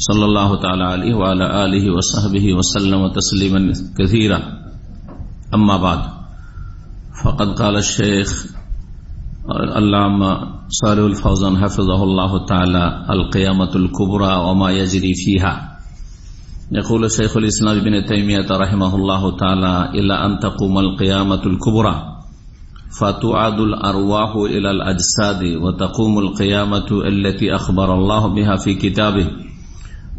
صلى الله تعالى عليه وعلى آله وصحبه وسلم تسليما كثيرا. أما بعد فقد قال الشيخ العلامة صالح الفوزان حفظه الله تعالى القيامة الكبرى وما يجري فيها. يقول شيخ الإسلام ابن تيمية رحمه الله تعالى إلى أن تقوم القيامة الكبرى فتعاد الأرواح إلى الأجساد وتقوم القيامة التي أخبر الله بها في كتابه.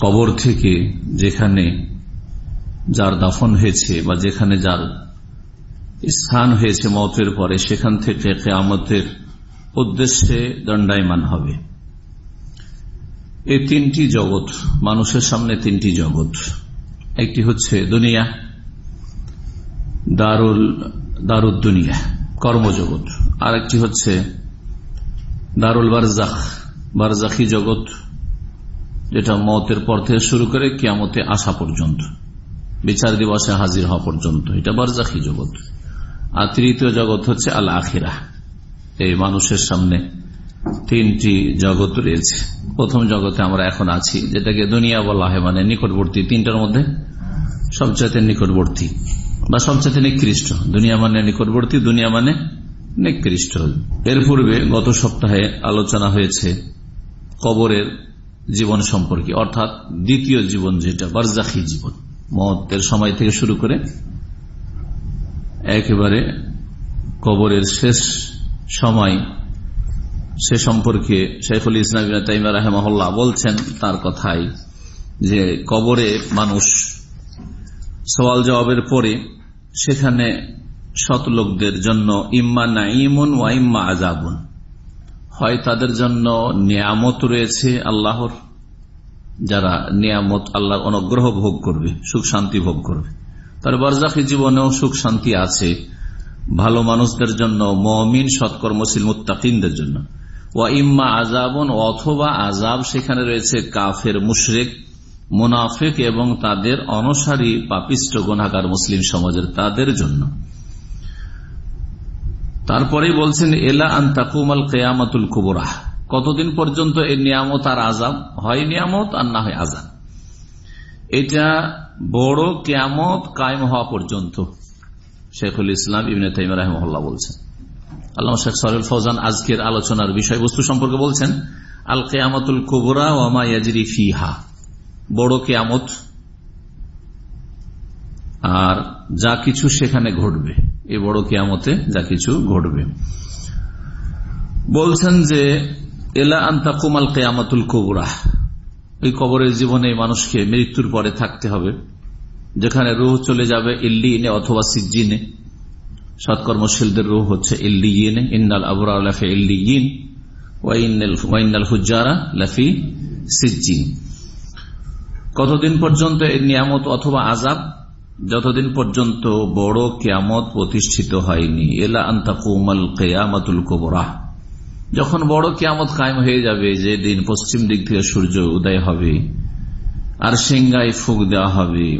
কবর থেকে যেখানে যার দাফন হয়েছে বা যেখানে যার স্থান হয়েছে মতের পরে, সেখান থেকে কেয়ামতের উদ্দেশ্যে দণ্ডায়মান হবে। এই তিনটি জগৎ, মানুষের সামনে তিনটি জগৎ। একটি হচ্ছে দুনিয়া, দারুল দারুদ দুনিয়া কর্মজগৎ। আর একটি হচ্ছে দারুল বারজাখ, বারজাখি জগৎ। যেটা মতের পর থেকে শুরু করে কিয়ামতে আসা পর্যন্ত। বিচার দিবসে হাজির হওয়া পর্যন্ত। এটা বারজাখি জগৎ। আর তৃতীয় জগৎ হচ্ছে আল আখিরা এই মানুষের সামনে তিনটি জগৎ রয়েছে। প্রথম জগতে আমরা এখন আছি, যেটাকে দুনিয়া বলা হয় মানে নিকটবর্তী। তিনটার মধ্যে সবচাইতে নিকটবর্তী বা সবচাইতে নিকৃষ্ট। দুনিয়া মানে নিকটবর্তী, দুনিয়া মানে নিকৃষ্ট। এর পূর্বে গত সপ্তাহে আলোচনা হয়েছে কবরের জীবন সম্পর্কে, অর্থাৎ দ্বিতীয় জীবন যেটা, বারজাখি জীবন। মতের সময় থেকে শুরু করে একেবারে কবরের শেষ সময়, সে সম্পর্কে শেখুল ইসলাম তাইমা রাহেমহল্লা বলছেন তার কথাই যে কবরে মানুষ সওয়াল জবাবের পরে সেখানে শত লোকদের জন্য ইম্মা না নাইমুন ওয়া ইম্মা আজাবুন হয় তাদের জন্য নিয়ামত রয়েছে আল্লাহর, যারা নিয়ামত আল্লাহর অনুগ্রহ ভোগ করবে, সুখ শান্তি ভোগ করবে। তার বারজাখী জীবনেও সুখ শান্তি আছে ভালো মানুষদের জন্য, মমিন সৎকর্মশীল মুত্তাকিনদের জন্য। ওয়া ইম্মা আজাবন অথবা আজাব সেখানে রয়েছে কাফের, মুশরেক, মুনাফিক এবং তাদের অনসারী, পাপিষ্ট গুনাগার মুসলিম সমাজের তাদের জন্য। তারপরেই বলছেন, এলা আন আন্তাকুমাল কেয়ামাতুল কুবরাহ কতদিন পর্যন্ত এই নিয়ামত আর আজাব হয় নিয়ামত আর না হয় আজাব এটা বড় কেয়ামত কায়েম হওয়া পর্যন্ত শেখুল ইসলাম ইবিন তাইম রহমল্লা বলছেন। আল্লাহ শেখ সরুল ফৌজান আজকের আলোচনার বিষয়বস্তু সম্পর্কে বলছেন, আল কেয়ামতুল কুবরা ওয়ামা ইয়াজরি ফিহা। বড় কেয়ামত। আর যা কিছু সেখানে ঘটবে। এ বড় কেয়ামতে যা কিছু ঘটবে। বলছেন যে, এলা আন্তাকুমাল কেয়ামতুল কুবরা। ওই কবরের জীবনে মানুষকে মৃত্যুর পরে থাকতে হবে, যেখানে রুহ চলে যাবে ইল্লিনে অথবা সিজ্জিনে। সৎকর্মশীলদের রুহ হচ্ছে ইল্লিনে ইন্নাল আবরা লাফি ইল্লিন ওয়াইনাল হুজারা লাফি সিজ্জিন। কতদিন পর্যন্ত এই নিয়ামত অথবা আজাব যতদিন পর্যন্ত বড় কেয়ামত প্রতিষ্ঠিত হয়নি, এলা আন্তাকুমাল কেয়ামতুল কোবরা। যখন বড় কেয়ামত কায়েম হয়ে যাবে, যে দিন পশ্চিম দিক থেকে সূর্য উদয় হবে, আর সিংগায় ফুক দেওয়া হবে,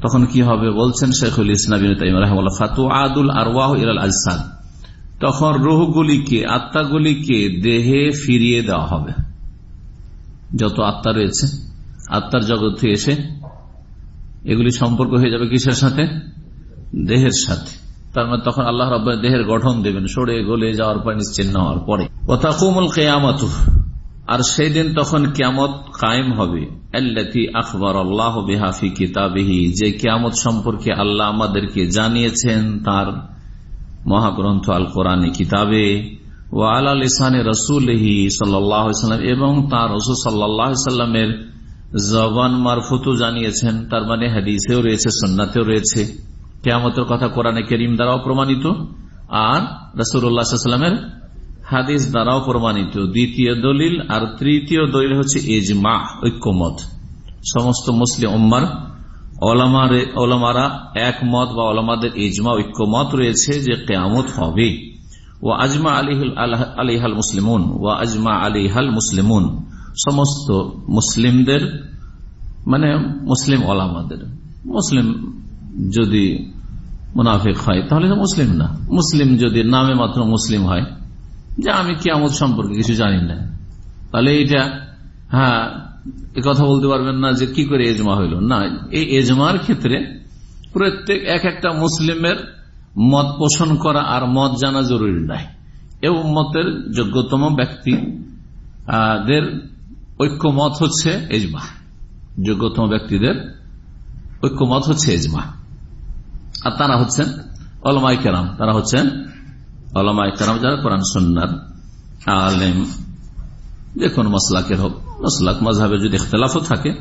তখন কি হবে বলছেন শেখুল ইসলাম ফাতু আদুল আরওয়াহ ইরাল আজসাদ তখন রুহগুলিকে, আত্মাগুলিকে দেহে ফিরিয়ে দেওয়া হবে। যত আত্মা রয়েছে, আত্মার জগৎ এসে এগুলি সম্পর্ক হয়ে যাবে কিসের সাথে? দেহের সাথে। তার মানে তখন আল্লাহ রব দেহের গঠন দেবেন, সরে গলে যাওয়ার পর নিশ্চিন্ন হওয়ার পরে। ওতাকুমুল কেয়ামত। আর সেই দিন তখন কেয়ামত কায়েম হবে। আখবর আল্লাহ বেহাফি কিতাবিহি। যে কেয়ামত সম্পর্কে আল্লাহ আমাদেরকে জানিয়েছেন তার মহাগ্রন্থ আল কোরআন কিতাবে। ও আল ইসানে রসুলহি সাল্লাম এবং তার রসুল সাল্লাহ সাল্লামের জবান মারফতও জানিয়েছেন, তার মানে হাদিসেও রয়েছে, সন্নাতেও রয়েছে। কেয়ামতের কথা কোরআনে করিম দ্বারাও প্রমাণিত আর রসুল্লাহামের হাদিস দ্বারাও প্রমাণিত। দ্বিতীয় দলিল আর তৃতীয় দলিল হচ্ছে এজমা ঐক্যমত। সমস্ত মুসলিম উম্মার ওলামারা একমত বা ওলামাদের ইজমা, ঐক্যমত রয়েছে যে কেয়ামত হবে। ও আজমা আলিহাল মুসলিমুন ও আজমা আলিহাল মুসলিমুন। সমস্ত মুসলিমদের মানে মুসলিম ওলামাদের। মুসলিম যদি মুনাফিক হয়, তাহলে তো মুসলিম না। মুসলিম যদি নামে মাত্র মুসলিম হয়, যে আমি কিয়ামত সম্পর্কে কিছু জানি না। তাহলে এটা হ্যাঁ কথা বলতে পারবেন না যে কি করে এজমা হইল। না, এই এজমার ক্ষেত্রে প্রত্যেক এক একটা মুসলিমের মত পোষণ করা আর মত জানা জরুরি নাই। এ মতের যোগ্যতম ব্যক্তি দের ঐক্যমত হচ্ছে এজমা। যোগ্যতম ব্যক্তিদের ঐক্যমত হচ্ছে এজমা। আর তারা হচ্ছেন অলমাই কেরাম। তারা হচ্ছেন অলমাই কেরাম, যারা কোরআন সন্ন্যার আলেম, যে কোন মশলাকের হোক মশলাক মজাহের যদি ইখতলাফও থাকে।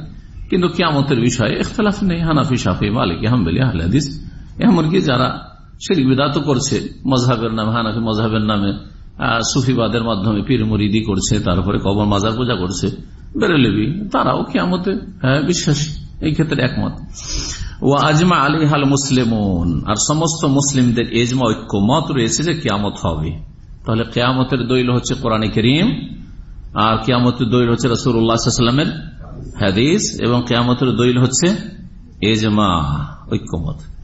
কিন্তু কিয়ামতের বিষয়ে ইখতলাফ নেই। হানাফি সাফি মালিক আহমদুল্লাহ আহলাদিস এমনকি যারা শিরিক বিদাত করছে মজাহের নামে, হানাফি মজাহের নামে সুফিবাদের মাধ্যমে পীর মুরিদি করছে, তারপরে কবর মাজার পূজা করছে, বেরেলেবি, তারাও কিয়ামতে হ্যাঁ বিশ্বাসী। এই ক্ষেত্রে একমত। ও আজমা আলী হাল মুসলিম আর সমস্ত মুসলিমদের এজমা ঐক্য মত রয়েছে যে কেয়ামত হবে। তাহলে কেয়ামতের দৈল হচ্ছে কোরআন করিম, আর কেয়ামতের দৈল হচ্ছে রসুল্লাহামের হাদিস, এবং কেয়ামতের দৈল হচ্ছে এজমা, ঐক্যমত।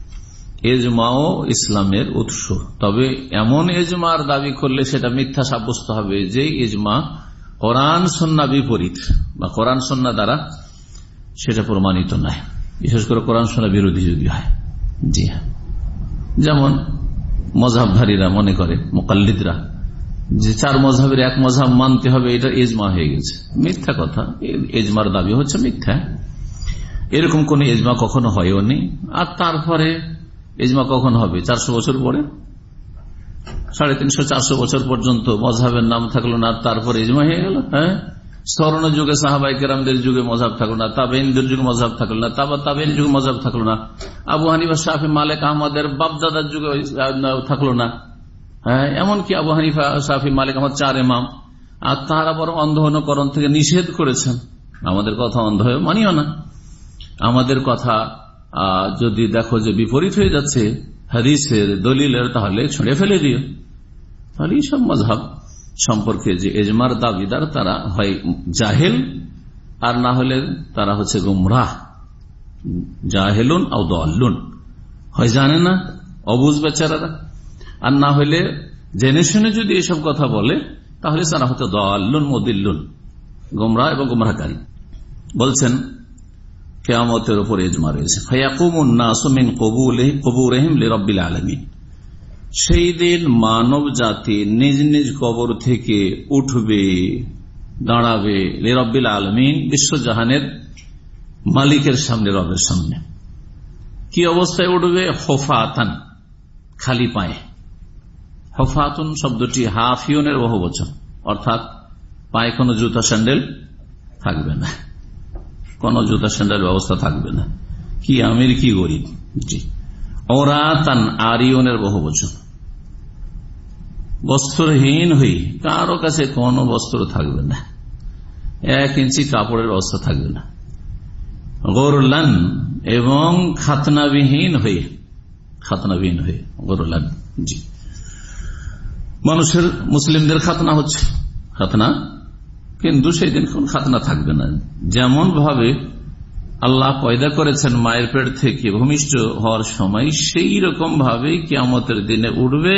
এজমাও ইসলামের উৎস। তবে এমন এজমার দাবি করলে সেটা মিথ্যা সাব্যস্ত হবে যে এজমা কোরআন, সন্না বিপরীত বা কোরআন, সন্না দ্বারা সেটা প্রমাণিত নয়। বিশেষ করে কোরআন, সন্না বিরোধী যদি হয়। জি হ্যাঁ। যেমন মজাবধারীরা মনে করে, মোকাল্লিদরা, যে চার মজাবের এক মজাব মানতে হবে, এটা এজমা হয়ে গেছে। মিথ্যা কথা। এজমার দাবি হচ্ছে মিথ্যা। এরকম কোন এজমা কখনো হয়ও নেই আর তারপরে এজমা কখন হবে? চারশো বছর পরে? সাড়ে তিনশো, চারশো বছর পর্যন্ত মজাবের নাম থাকল না, তারপরে এজমা হয়ে গেল হ্যাঁ? স্বর্ণ যুগে সাহাবাই কেরামদের যুগে মজাব থাকল না তাবেনদের যুগে মজাব থাকল না, তাবা তাবেন যুগে মজাব থাকল না, আবু হানিফা শাহি মালিক, আহমদের বাপদাদার যুগে থাকল না হ্যাঁ? এমনকি আবু হানিফা শাহি মালিক আহমদ চার এমাম আর তারা বরং অন্ধকরণ থেকে নিষেধ করেছেন। আমাদের কথা অন্ধ হয়ে মানিও না। আমাদের কথা যদি দেখো যে বিপরীত হয়ে যাচ্ছে হাদিসের দলিলের, তাহলে ছুঁড়ে ফেলে দিও। তাহলে এইসব মজাব সম্পর্কে যে এজমার দাবিদার, তারা হয় জাহেল, আর না হলে তারা হচ্ছে গুমরাহ। জাহেলুন আউ দল্লুন। হয় জানে না? অবুজ বেচারারা। আর না হলে জেনে শুনে যদি এসব কথা বলে, তাহলে তারা হতো দল্লুন মদিল্লুন গুমরাহ এবং গুমরাহকারী। বলছেন কেয়ামতের উপর এজমা রয়েছে। ফায়াকুমিন কবুর রব্বিল আলমী সেই দিন মানব জাতি নিজ নিজ কবর থেকে উঠবে, দাঁড়াবে রব্বিল আলমিন, বিশ্বজাহানের মালিকের সামনে, রবের সামনে। কি অবস্থায় উঠবে? হোফাতান, খালি পায়ে। হফাতুন শব্দটি হাফিউনের বহু বচন অর্থাৎ পায়ে কোনো জুতা, স্যান্ডেল থাকবে না। কোন জুতা স্যান্ডেল ব্যবস্থা থাকবে না। কি আমির, কি গরিব। জি। ওরাতান আরিয়নের বহু বচন বস্ত্রহীন হই, কারও কাছে কোনো বস্ত্র থাকবে না। এক ইঞ্চি কাপড়ের ব্যবস্থা থাকবে না। গরলান এবং খাতনাবিহীন হয়ে খাতনাবিহীন হয়ে, গরলান, জি। মানুষের, মুসলিমদের খাতনা হচ্ছে। খাতনা কিন্তু সেই দিন কোন খাতনা থাকবে না। যেমন ভাবে আল্লাহ পয়দা করেছেন মায়ের পেট থেকে ভূমিষ্ঠ হওয়ার সময়, সেই রকম ভাবে কিয়ামতের দিনে উঠবে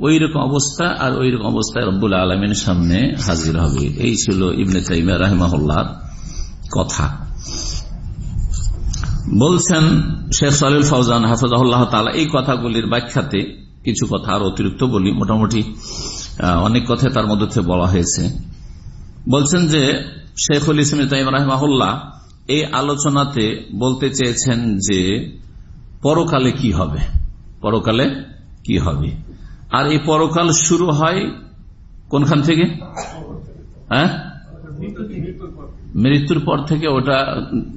ওই রকম অবস্থা আর ওই রকম অবস্থায় রব্বুল আলমের সামনে হাজির হবে। এই ছিল ইবনে তাইমিয়া রাহমাহুল্লাহর কথা। বলছেন শেখ সালিল ফৌজান হাফিজাহুল্লাহ তালা এই কথাগুলির ব্যাখ্যাতে কিছু কথা আর অতিরিক্ত বলি। মোটামুটি অনেক কথা তার মধ্যে বলা হয়েছে। বলছেন যে শেখুল ইসলাম তাইম রাহমাহুল্লাহ এই আলোচনাতে বলতে চেয়েছেন যে পরকালে কি হবে? পরকালে কি হবে? আর এই পরকাল শুরু হয় কোনখান থেকে? হ্যাঁ? মৃত্যুর পর থেকে ওটা,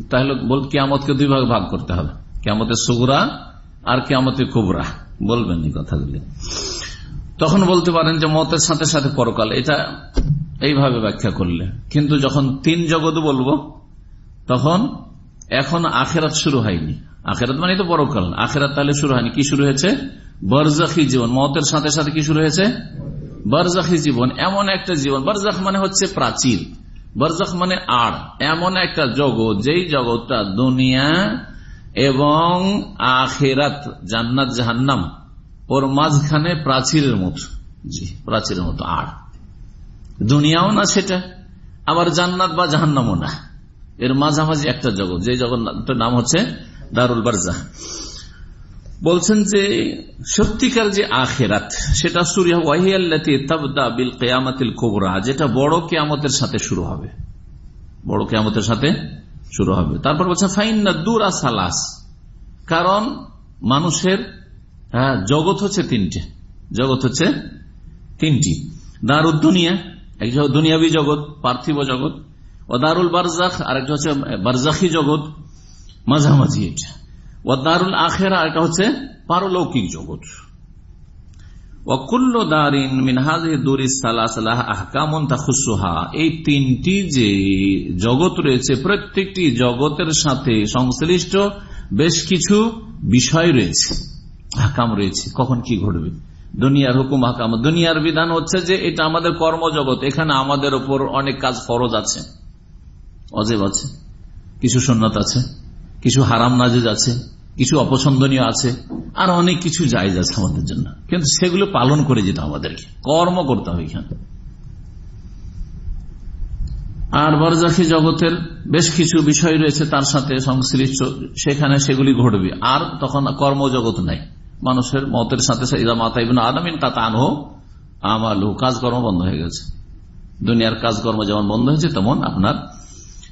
তাহলে বল কেয়ামতকে দুই ভাগ ভাগ করতে হবে। কেয়ামতের সুগুরা আর কেয়ামতের কুবরা। বলবেন এই কথাগুলি। তখন বলতে পারেন যে মতের সাথে সাথে পরকাল, এটা এইভাবে ব্যাখ্যা করলে। কিন্তু যখন তিন জগৎ বলব, তখন এখন আখেরাত শুরু হয়নি। আখেরাত মানে তো পরকাল আখেরাত তাহলে শুরু হয়নি। কি শুরু হয়েছে? বরজাখি জীবন। মতের সাথে সাথে কি শুরু হয়েছে? বরজাখি জীবন। এমন একটা জীবন। বরজাখ মানে হচ্ছে প্রাচীর। বরজাখ মানে আড়। এমন একটা জগৎ, যেই জগৎটা দুনিয়া এবং আখেরাত, জান্নাত, জাহান্নাম। ওর মাঝখানে প্রাচীরের মতো। জি, প্রাচীরের মতো আড়। দুনিয়াও না সেটা আবার জান্নাত বা জাহান্নামও না। এর মাঝামাঝি একটা জগৎ, যে জগৎটার নাম হচ্ছে দারুল বারজা বলছেন যে, সত্যিকার যে আখেরাত, সেটা কোবরা, যেটা বড় কেয়ামতের সাথে শুরু হবে। বড় কেয়ামতের সাথে শুরু হবে। তারপর বলছে, ফাইন্না দুরা সালাস, কারণ মানুষের জগৎ হচ্ছে তিনটে। জগৎ হচ্ছে তিনটি। দারুদ দুনিয়া এক দুনিয়াবি জগৎ, পার্থিব জগৎ, ও দারুল বারজাখ আর একটা হচ্ছে বারজাখি জগৎ, মাঝামাঝি এটা। ও দারুল আখেরা এটা হচ্ছে পারলৌকিক জগৎ। প্রত্যেকটি জগতের সাথে সংশ্লিষ্ট বেশ কিছু বিষয় রয়েছে হাকাম রয়েছে। কখন কি ঘটবে? দুনিয়ার হুকুম হাকাম দুনিয়ার বিধান হচ্ছে যে এটা আমাদের কর্মজগৎ। এখানে আমাদের উপর অনেক কাজ ফরজ আছে। অজেব আছে। কিছু সন্ন্যত আছে। কিছু হারাম নাজেজ আছে। কিছু অপছন্দনীয় আছে। আর অনেক কিছু জায়জ আছে আমাদের জন্য। কিন্তু সেগুলো পালন করে যেতে আমাদেরকে। কর্ম করতে হবে এখানে। আর বরজাখী জগতের বেশ কিছু বিষয় রয়েছে তার সাথে সংশ্লিষ্ট। সেখানে সেগুলি ঘটবে। আর তখন কর্মজগৎ নাই। মানুষের মতের সাথে আদামিন তা তানহ আমালু, কাজকর্ম বন্ধ হয়ে গেছে। দুনিয়ার কাজকর্ম যেমন বন্ধ হয়েছে, তেমন আপনার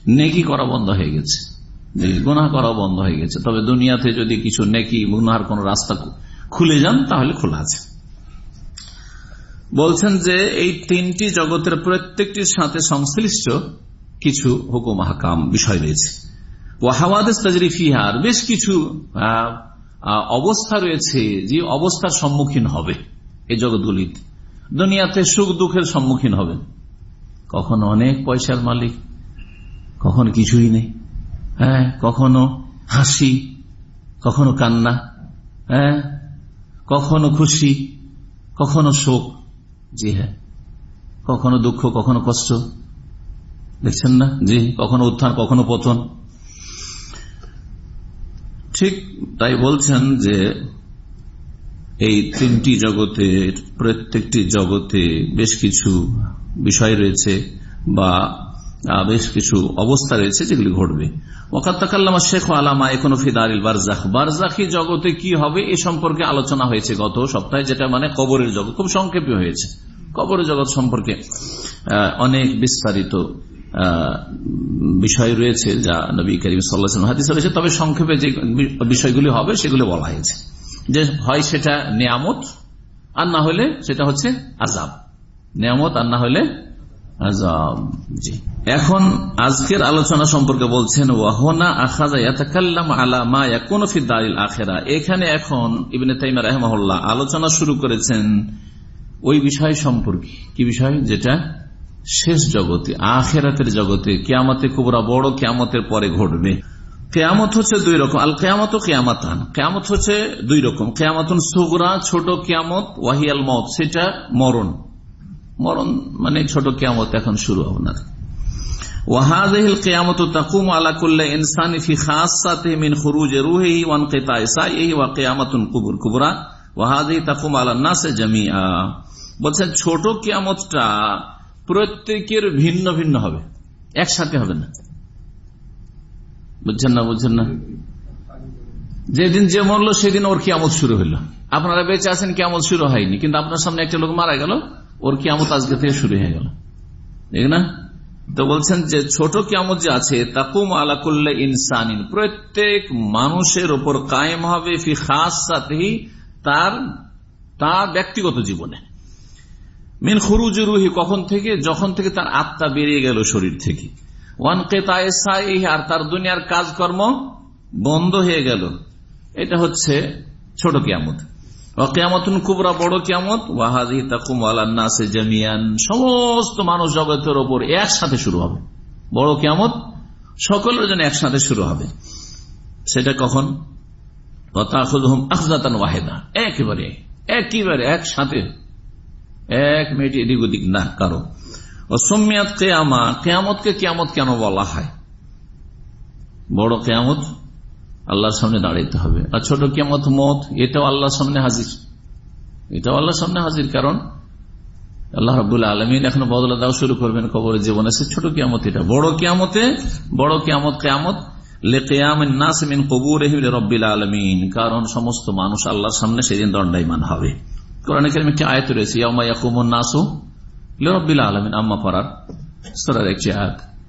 নেকি করা বন্ধ হয়ে গেছে। গুনাহ করা বন্ধ হয়ে গেছে। তবে দুনিয়াতে যদি কিছু নেকি গুনাহার কোন রাস্তা খুলে যান, তাহলে খোলা আছে। বলছেন যে, এই তিনটি জগতের প্রত্যেকটির সাথে সংশ্লিষ্ট কিছু হুকুম হাকাম বিষয় রয়েছে। ওয়াহাওয়াদেশ তাজরিফিহার বেশ কিছু অবস্থা রয়েছে যে অবস্থার সম্মুখীন হবে এই জগৎগুলিতে। দুনিয়াতে সুখ দুঃখের সম্মুখীন হবেন। কখনো অনেক পয়সার মালিক, কখনো কিছুই নেই। হ্যাঁ কখনো হাসি, কখনো কান্না হ্যাঁ কখনো খুশি, কখনো শোক, জি হ্যাঁ কখনো দুঃখ, কখনো কষ্ট। দেখছেন না? জি, কখনো উত্থান, কখনো পতন। ঠিক তাই বলছেন যে এই তিনটি জগতে প্রত্যেকটি জগতে বেশ কিছু বিষয় রয়েছে বা বেশ কিছু অবস্থা রয়েছে যেগুলি ঘটবে। ওকাত্তাকাল্লামা শেখ আলামা এখনও ফিদারিল বারজাখ বারজাখি জগতে কি হবে এ সম্পর্কে আলোচনা হয়েছে গত সপ্তাহে, যেটা মানে কবরের জগৎ। খুব সংক্ষেপে হয়েছে। কবরের জগৎ সম্পর্কে অনেক বিস্তারিত বিষয় রয়েছে যা নবী করিম সাল্লাহ হাদিস রয়েছে। তবে সংক্ষেপে যে বিষয়গুলি হবে সেগুলি বলা হয়েছে। যে হয় সেটা নিয়ামত, আর না হলে সেটা হচ্ছে আজাব নিয়ামত, আর না হলে আজাব জি। এখন আজকের আলোচনা সম্পর্কে বলছেন ওয়াহনা আখাজা ইয়াতাকাল্লাম আলা মা ইয়াকুনু ফি দারিল আখিরা। এখানে এখন ইবনে তাইমিয়া রাহিমাহুল্লাহ আলোচনা শুরু করেছেন ওই বিষয় সম্পর্কে। কি বিষয়? যেটা শেষ জগতে, আখেরাতের জগতে, কেয়ামতে কুবরা বড়, কেয়ামতের পরে ঘটবে। কেয়ামত হচ্ছে দুই রকম, আল কেয়ামত ও কেয়ামাতান। কেয়ামত হচ্ছে দুই রকম, কেয়ামতুন সুগরা, ছোট কেয়ামত, ওয়াহিয়াল মত সেটা মরণ। মরণ মানে ছোট কেয়ামত এখন শুরু জামিআ। বলছেন ছোট কিয়ামতটা প্রত্যেকের ভিন্ন ভিন্ন হবে। একসাথে হবে না। বুঝছেন না বুঝছেন না? যেদিন যে মরলো, সেদিন ওর কিয়ামত শুরু হইল। আপনারা বেঁচে আছেন, কিয়ামত শুরু হয়নি। কিন্তু আপনার সামনে একটা লোক মারা গেল, ওর কিয়ামত আজকে থেকে শুরু হয়ে গেল। ঠিক না? তো বলছেন যে, ছোট কিয়ামত যে আছে, তাকুম আলাকুল্লা ইনসানিন। প্রত্যেক মানুষের ওপর কায়েম হবে, ফি খাস তার তার ব্যক্তিগত জীবনে। মিন খুরুজ রুহি, কখন থেকে? যখন থেকে তার আত্মা বেরিয়ে গেল শরীর থেকে। ওয়ান কেতায় আর তার দুনিয়ার কাজকর্ম বন্ধ হয়ে গেল। এটা হচ্ছে ছোট কিয়ামত। বড় কিয়ামত। ওয়াহাজি তাকুম আলান্নাসে জামিয়ান সমস্ত মানুষ জগতের ওপর একসাথে শুরু হবে। বড় কিয়ামত, সকলের জন্য একসাথে শুরু হবে। সেটা কখন? আখজাতান ওয়াহেদা। একেবারে একেবারে একসাথে। এক মিনিট এদিক ওদিক না কারও। অসমিয়াত কেয়ামা, কেয়ামতকে কেয়ামত কেন বলা হয়? বড় কেয়ামত আল্লাহর সামনে দাঁড়াইতে হবে। আর ছোট কেয়ামত মত, এটাও আল্লাহর সামনে হাজির। এটাও আল্লাহর সামনে হাজির কারণ আল্লাহ রবুল্লাহ আলমিন এখন বদলা দেওয়া শুরু করবেন কবরের জীবনে সে ছোট কেয়ামত এটা। বড় কিয়ামতে, বড় কেয়ামত কেয়ামত আলমিন। কারণ সমস্ত মানুষ আল্লাহর সামনে সেদিন দণ্ডায়মান হবে।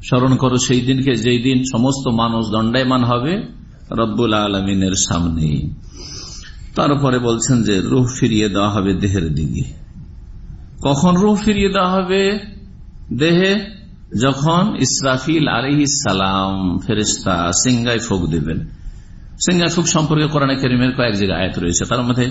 স্মরণ করো, সেই দিনকে যেই দিন সমস্ত মানুষ দণ্ডায়মান হবে রব্বুল আলমিনের সামনে। তারপরে বলছেন যে, রুহ ফিরিয়ে দেওয়া হবে দেহের দিকে। কখন রুহ ফিরিয়ে দেওয়া হবে? দেহে যখন ইসরাফিল আলহি সালাম ফেরিস্তা সিঙ্গাই ফোক দেবেন। সিঙ্গাই ফোক সম্পর্কে কোরআন করিমের কয়েক জায়গায় আয়াত রয়েছে। তার মধ্যে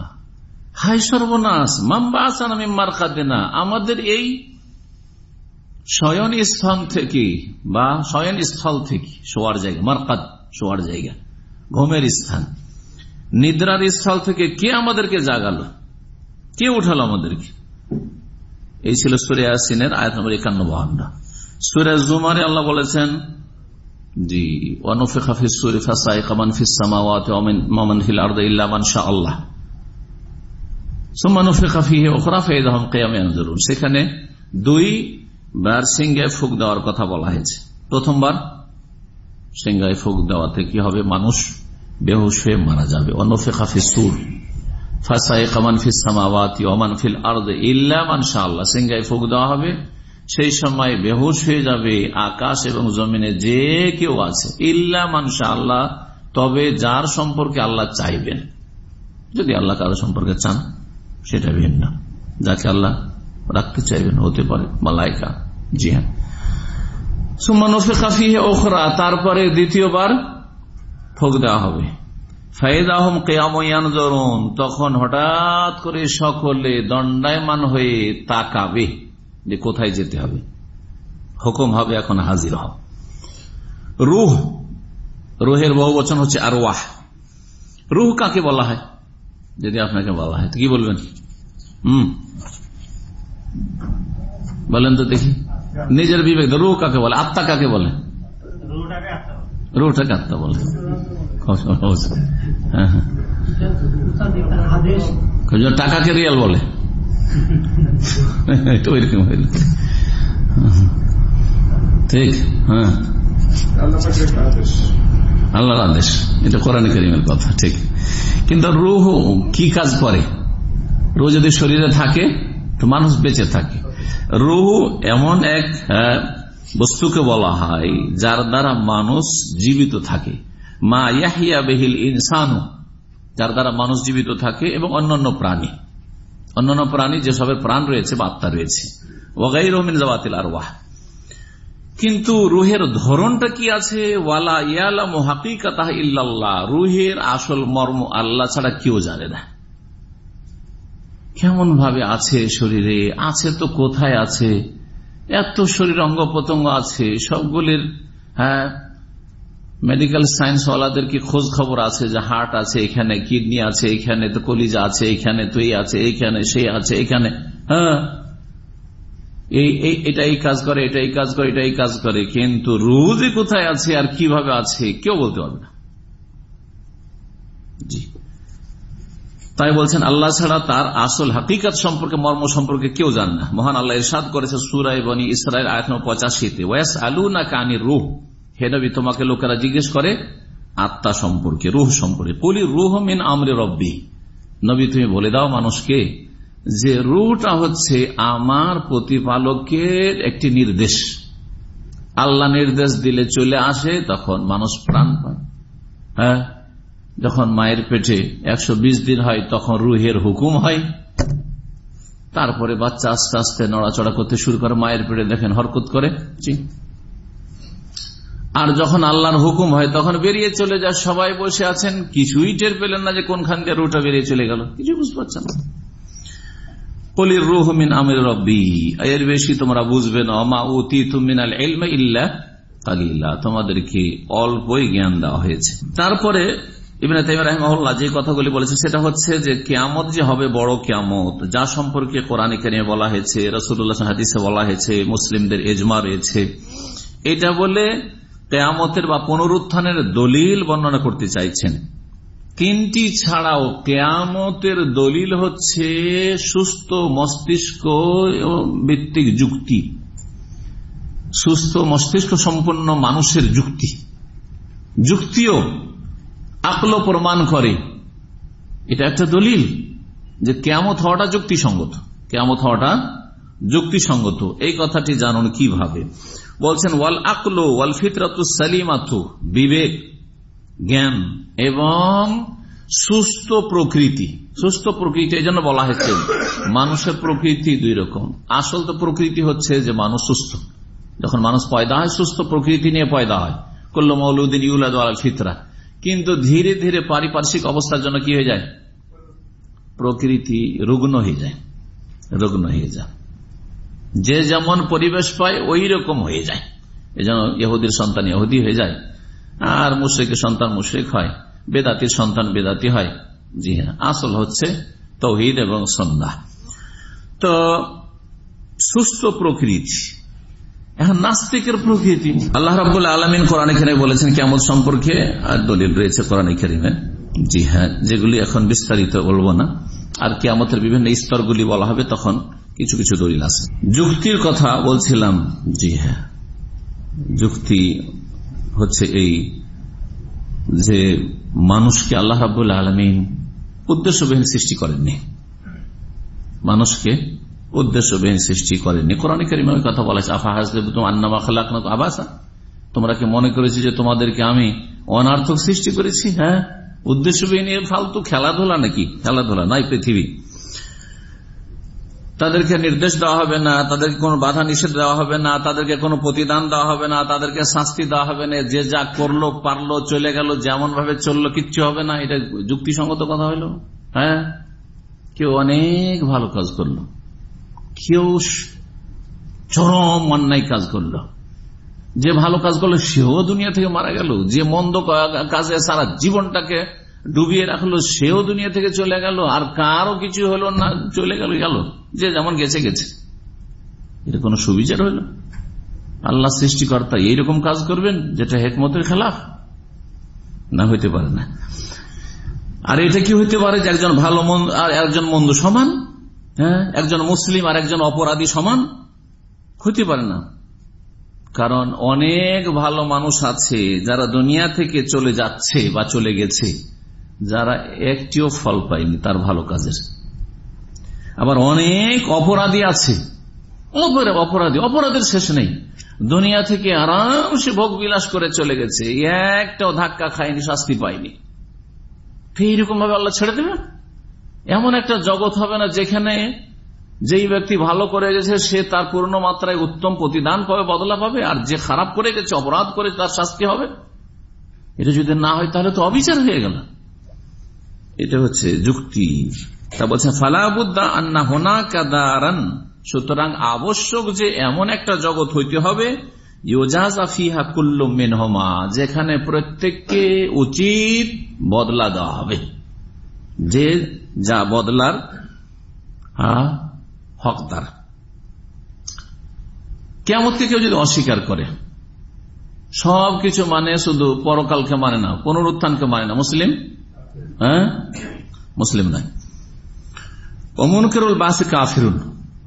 হাই সর্বনাশ মাম্বাসান আমি মার না আমাদের এই শয়ন স্থান থেকে বা শয়ন স্থল থেকে শোয়ার জায়গা মারকাত শোয়ার জায়গা, ঘুমের স্থান। নিদ্রার স্থল থেকে কে আমাদেরকে জাগালো? কে উঠালো আমাদেরকে? এই ছিল সুরে আসিনের আয়াত নম্বর একান্ন বাহান্ন। সুরে জুমারে আল্লাহ বলেছেন, জি অনুফে সুরে ফাসাই কামান মামান ফিল আর্দ ইল্লা মানশা আল্লাহ সেখানে দুই বার সিংহায় ফুক দেওয়ার কথা বলা হয়েছে। প্রথমবার সিংহায় ফুক দেওয়াতে কি হবে? মানুষ বেহুশ হয়ে মারা যাবে। সুর। সেই সময় বেহুশ হয়ে যাবে আকাশ এবং জমিনে যে কেউ আছে। ইল্লা আল্লাহ, তবে যার সম্পর্কে আল্লাহ চাইবেন। যদি আল্লাহ কারও সম্পর্কে চান। সেটা ভিন্ন। যাকে আল্লাহ রাখতে চাইবেন, হতে পারে মালাইকা জি হ্যাঁ সুমানফে কাফি ওখরা তারপরে দ্বিতীয়বার ফোক দেওয়া হবে। জরুন তখন হঠাৎ করে সকলে দণ্ডায়মান হয়ে তাকাবে যে কোথায় যেতে হবে। হুকুম হবে এখন হাজির হও। রুহ, রুহের বহু বচন হচ্ছে আর ওয়াহ রুহ কাকে বলা হয়? যদি আপনাকে বলা হয়। কি বলবেন? হম। বলেন তো দেখি। নিজের বিবেক রুহ কাকে বলে? আত্মা কাকে বলে? রুহটাকে আত্মা বলে। হ্যাঁ হ্যাঁ। টাকাকে রিয়াল বলে। ঠিক হ্যাঁ। আল্লাহর আদেশ। এটা কোরআন করিমের কথা, ঠিক। কিন্তু রুহ কি কাজ করে? রুহ যদি শরীরে থাকে, তো মানুষ বেঁচে থাকে। রুহ এমন এক বস্তুকে বলা হয়, যার দ্বারা মানুষ জীবিত থাকে। মা ইয়াহিয়া বেহিল ইনসানু, যার দ্বারা মানুষ জীবিত থাকে এবং অন্যান্য প্রাণী। অন্যান্য প্রাণী যেসবের প্রাণ রয়েছে বা আত্মা রয়েছে। ওগাই রহমিন জবাতিল আর ওয়াহ কিন্তু রুহের ধরনটা কি আছে? ওয়ালা ইয়ালাম হাকিকাতাহ ইল্লাল্লাহ। রুহের আসল মর্ম আল্লাহ ছাড়া কেউ জানে না। কেমন ভাবে আছে শরীরে? আছে তো কোথায় আছে? এত শরীর অঙ্গ প্রত্যঙ্গ আছে, সবগুলির হ্যাঁ মেডিকেল সায়েন্স ওয়ালাদের কি খোঁজ খবর আছে যে হার্ট আছে, এখানে কিডনি আছে, এখানে তো কলিজা আছে, এখানে তো এই আছে, এখানে সে আছে, এখানে হ্যাঁ? এটা এই কাজ করে এটা এই কাজ করে এটা এই কাজ করে, কিন্তু রুজে কোথায় আছে আর কীভাবে আছে কেউ বলতে পারবে না। তাই বলছেন, আল্লাহ ছাড়া তার আসল হাকিকাত সম্পর্কে, মর্ম সম্পর্কে কেউ জান না। মহান আল্লাহ ইরশাদ করেছে সুরাই বনি ইসরায়েল আয়াত পঁচাশিতে ওয়াস আলু না কানি রুহ। হে নবী, তোমাকে লোকেরা জিজ্ঞেস করে, আত্মা সম্পর্কে, রুহ সম্পর্কে। কলি রুহ মিন আমরে রব্বি। নবী, তুমি বলে দাও মানুষকে যে রুহটা হচ্ছে আমার প্রতিপালকের একটি নির্দেশ। আল্লাহ নির্দেশ দিলে চলে আসে, তখন মানুষ প্রাণ পায়। হ্যাঁ? যখন মায়ের পেটে একশো বিশ দিন হয়, তখন রুহের হুকুম হয়। তারপরে বাচ্চা আস্তে আস্তে নড়াচড়া করতে শুরু করে, মায়ের পেটে দেখেন হরকত করে। আর যখন আল্লাহর হুকুম হয়, তখন বেরিয়ে চলে যায়। সবাই বসে আছেন, কিছুই টের পেলেন না যে কোনখান দিয়ে রুটা বেরিয়ে চলে গেল। কিছু বুঝতে পারছেন না। এর বেশি তোমরা বুঝবে না। অমা উতি তুমিনাল এলমে ইল্লা কালিল্লা তোমাদেরকে অল্পই জ্ঞান দেওয়া হয়েছে। তারপরে ইবিনা যে কথাগুলি বলেছে, সেটা হচ্ছে যে কেয়ামত যে হবে বড় কেয়ামত, যা সম্পর্কে কোরআন নিয়ে বলা হয়েছে রসুল্লাহ বলা হয়েছে, মুসলিমদের এজমা রয়েছে। এটা বলে কেয়ামতের বা পুনরুত্থানের দলিল বর্ণনা করতে চাইছেন। তিনটি ছাড়াও কেয়ামতের দলিল হচ্ছে সুস্থ মস্তিষ্ক ভিত্তিক যুক্তি। সুস্থ মস্তিষ্ক সম্পন্ন মানুষের যুক্তি। যুক্তিও আকল প্রমাণ করে। এটা একটা দলিল যে কেয়ামত হওয়াটা যুক্তিসঙ্গত। কেয়ামত হওয়াটা যুক্তিসঙ্গত। এই কথাটি জানুন কীভাবে। বলছেন, ওয়াল আকলো ওয়াল ফিতরাতু সালিমাতু। বিবেক জ্ঞান এবং সুস্থ প্রকৃতি। সুস্থ প্রকৃতি, এই জন্য বলা হয়েছে মানুষের প্রকৃতি দুই রকম। আসল তো প্রকৃতি হচ্ছে যে মানুষ সুস্থ। যখন মানুষ পয়দা হয়, সুস্থ প্রকৃতি নিয়ে পয়দা হয়। করল মৌলুদ্দিন ইউলাদ ফিতরা। কিন্তু ধীরে ধীরে পারিপার্শ্বিক অবস্থার জন্য কি হয়ে যায়? প্রকৃতি রুগ্ন হয়ে যায়। রুগ্ন হয়ে যায়। যে যেমন পরিবেশ পায়, ওই রকম হয়ে যায়। এই জন্য ইহুদির সন্তান ইহুদি হয়ে যায়। আর মুশ্রিকের সন্তান মুশ্রিক হয়, বেদাতির সন্তান বেদাতি হয়। জি হ্যাঁ আসল হচ্ছে তৌহিদ এবং সন্ধ্যা তো সুস্থ প্রকৃতি, এখন নাস্তিকের প্রকৃতি। আল্লাহ রাবুল আলমিন কোরআন এখানে বলেছেন কেমন সম্পর্কে দলিল রয়েছে কোরআন এখানে জি হ্যাঁ যেগুলি এখন বিস্তারিত বলব না। আর কেয়ামতের বিভিন্ন স্তরগুলি বলা হবে, তখন কিছু কিছু দলিল আছে। যুক্তির কথা বলছিলাম, জি হ্যাঁ। যুক্তি হচ্ছে এই যে মানুষকে আল্লাহ রাবুল আলমিন উদ্দেশ্যবিহীন সৃষ্টি করেননি। মানুষকে উদ্দেশ্যবিহীন সৃষ্টি করেননি। কোরআন করিমের কথা বলেছে আফা হাসদেব আন্নামা খালাক আবাসা? তোমরা কি মনে করেছি যে তোমাদেরকে আমি অনার্থক সৃষ্টি করেছি? হ্যাঁ। উদ্দেশ্যবিহীন ফালতু খেলাধুলা নাকি? খেলাধুলা, নাই পৃথিবী। তাদেরকে নির্দেশ দেওয়া হবে না, তাদেরকে কোনো বাধা নিষেধ দেওয়া হবে না, তাদেরকে কোনো প্রতিদান দেওয়া হবে না, তাদেরকে শাস্তি দেওয়া হবে না, যে যা করল, পারল, চলে গেল যেমন ভাবে চলল, কিচ্ছু হবে না, এটা যুক্তিসঙ্গত কথা হইল? হ্যাঁ? কেউ অনেক ভালো কাজ করল। কেউ চরম অন্যায় কাজ করল। যে ভালো কাজ করল, সেও দুনিয়া থেকে মারা গেল। যে মন্দ কাজে সারা জীবনটাকে ডুবিয়ে রাখল, সেও দুনিয়া থেকে চলে গেল। আর কারও কিছু হলো না, চলে গেল গেল। যে যেমন গেছে গেছে। এটা কোন সুবিচার হইল আল্লাহ সৃষ্টিকর্তা এইরকম কাজ করবেন যেটা হেকমতের খেলাফ? না, হইতে পারে না। আর এটা কি হইতে পারে যে একজন ভালো আর একজন মন্দ সমান? হ্যাঁ একজন মুসলিম আর একজন অপরাধী সমান? হইতে পারে না। কারণ অনেক ভালো মানুষ আছে যারা দুনিয়া থেকে চলে যাচ্ছে বা চলে গেছে, যারা একটিও ফল পায়নি তার ভালো কাজের। আবার অনেক অপরাধী আছে। অপরাধী, অপরাধের শেষ নেই। দুনিয়া থেকে আরামসে ভোগ বিলাস করে চলে গেছে। একটাও ধাক্কা খায়নি, শাস্তি পায়নি। এইরকম ভাবে আল্লাহ ছেড়ে দেবে এমন একটা জগৎ হবে না যেখানে যেই ব্যক্তি ভালো করে গেছে, সে তার পূর্ণ মাত্রায় উত্তম প্রতিদান পাবে, বদলা পাবে, আর যে খারাপ করে গেছে, অপরাধ করে তার শাস্তি হবে। এটা যদি না হয়, তাহলে তো অবিচার হয়ে গেল। এটা হচ্ছে যুক্তি। তা বলছে ফালাবুদ্দা আন্না হোনা কাদারান সুতরাং আবশ্যক যে এমন একটা জগৎ হইতে হবে যেখানে প্রত্যেককে উচিত বদলা দেওয়া হবে। যে যা বদলার হকদার কেমতকে কেউ যদি অস্বীকার করে, সবকিছু মানে শুধু পরকালকে মানে না, পুনরুত্থানকে মানে না। মুসলিম? হ্যাঁ? মুসলিম নয়।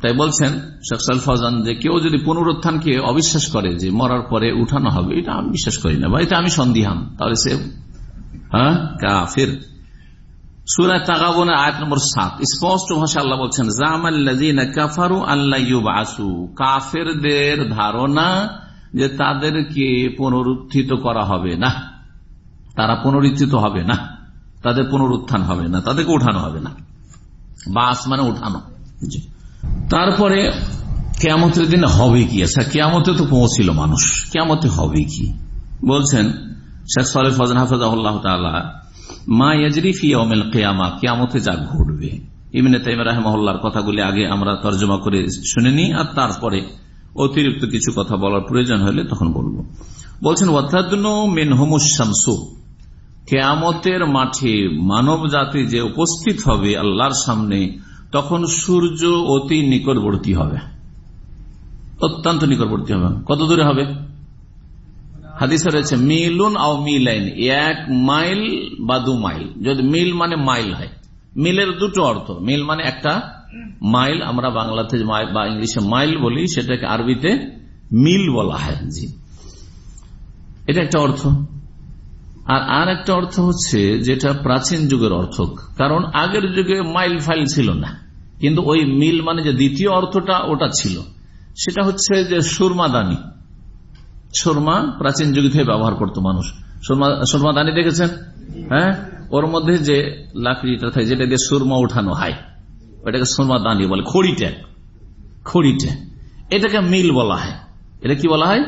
তাই বলছেন ফজান যে কেউ যদি পুনরুত্থানকে অবিশ্বাস করে যে মরার পরে উঠানো হবে, এটা আমি বিশ্বাস করি না বা এটা আমি সন্দিহান। তাহলে সে হ্যাঁ কাফির। বলছেন কাফারু কাফেরদের ধারণা যে তাদেরকে পুনরুত্থিত করা হবে না। তারা পুনরুত্থিত হবে না। তাদের পুনরুত্থান হবে না। তাদেরকে উঠানো হবে না। বাস মানে উঠানো। তারপরে কেয়ামতের দিনে হবে কি? আচ্ছা কেয়ামতে তো পৌঁছিল মানুষ। কেয়ামতে হবে কি? বলছেন শেখ সালে ফজান হাফাজাহ তালা মা ইয়াজরিফি অমেল কেয়ামা কেয়ামতে যা ঘটবে। ইমিনে তাইম রাহমহল্লার কথাগুলি আগে আমরা তর্জমা করে শুনে নি আর তারপরে অতিরিক্ত কিছু কথা বলার প্রয়োজন হলে তখন বলব। বলছেন শামসু কেয়ামতের মাঠে মানব জাতি যে উপস্থিত হবে আল্লাহর সামনে, তখন সূর্য অতি নিকটবর্তী হবে। অত্যন্ত নিকটবর্তী হবে। কত দূরে হবে? হাদিসে রয়েছে, মিলুন আও মিলাইন, এক মাইল বা দু মাইল। যদি মিল মানে মাইল হয়। মিলের দুটো অর্থ। মিল মানে একটা মাইল। আমরা বাংলাতে বা ইংলিশে মাইল বলি, সেটাকে আরবিতে মিল বলা হয়। জি। এটা একটা অর্থ। আর আর একটা অর্থ হচ্ছে যেটা প্রাচীন যুগের অর্থ কারণ আগের যুগে মাইল ফাইল ছিল না। কিন্তু ওই মিল মানে যে দ্বিতীয় অর্থটা, ওটা ছিল। সেটা হচ্ছে যে সুরমাদানি সুরমা প্রাচীন যুগ থেকে ব্যবহার করতো মানুষ। সুরমা দানি দেখেছেন? হ্যাঁ? ওর মধ্যে যে লাকড়িটা থাকে, যেটা দিয়ে সুরমা উঠানো হয়, ওটাকে সুরমা দানি বলে। খড়িটা। খড়িটা। এটাকে মিল বলা হয়। এটা কি বলা হয়?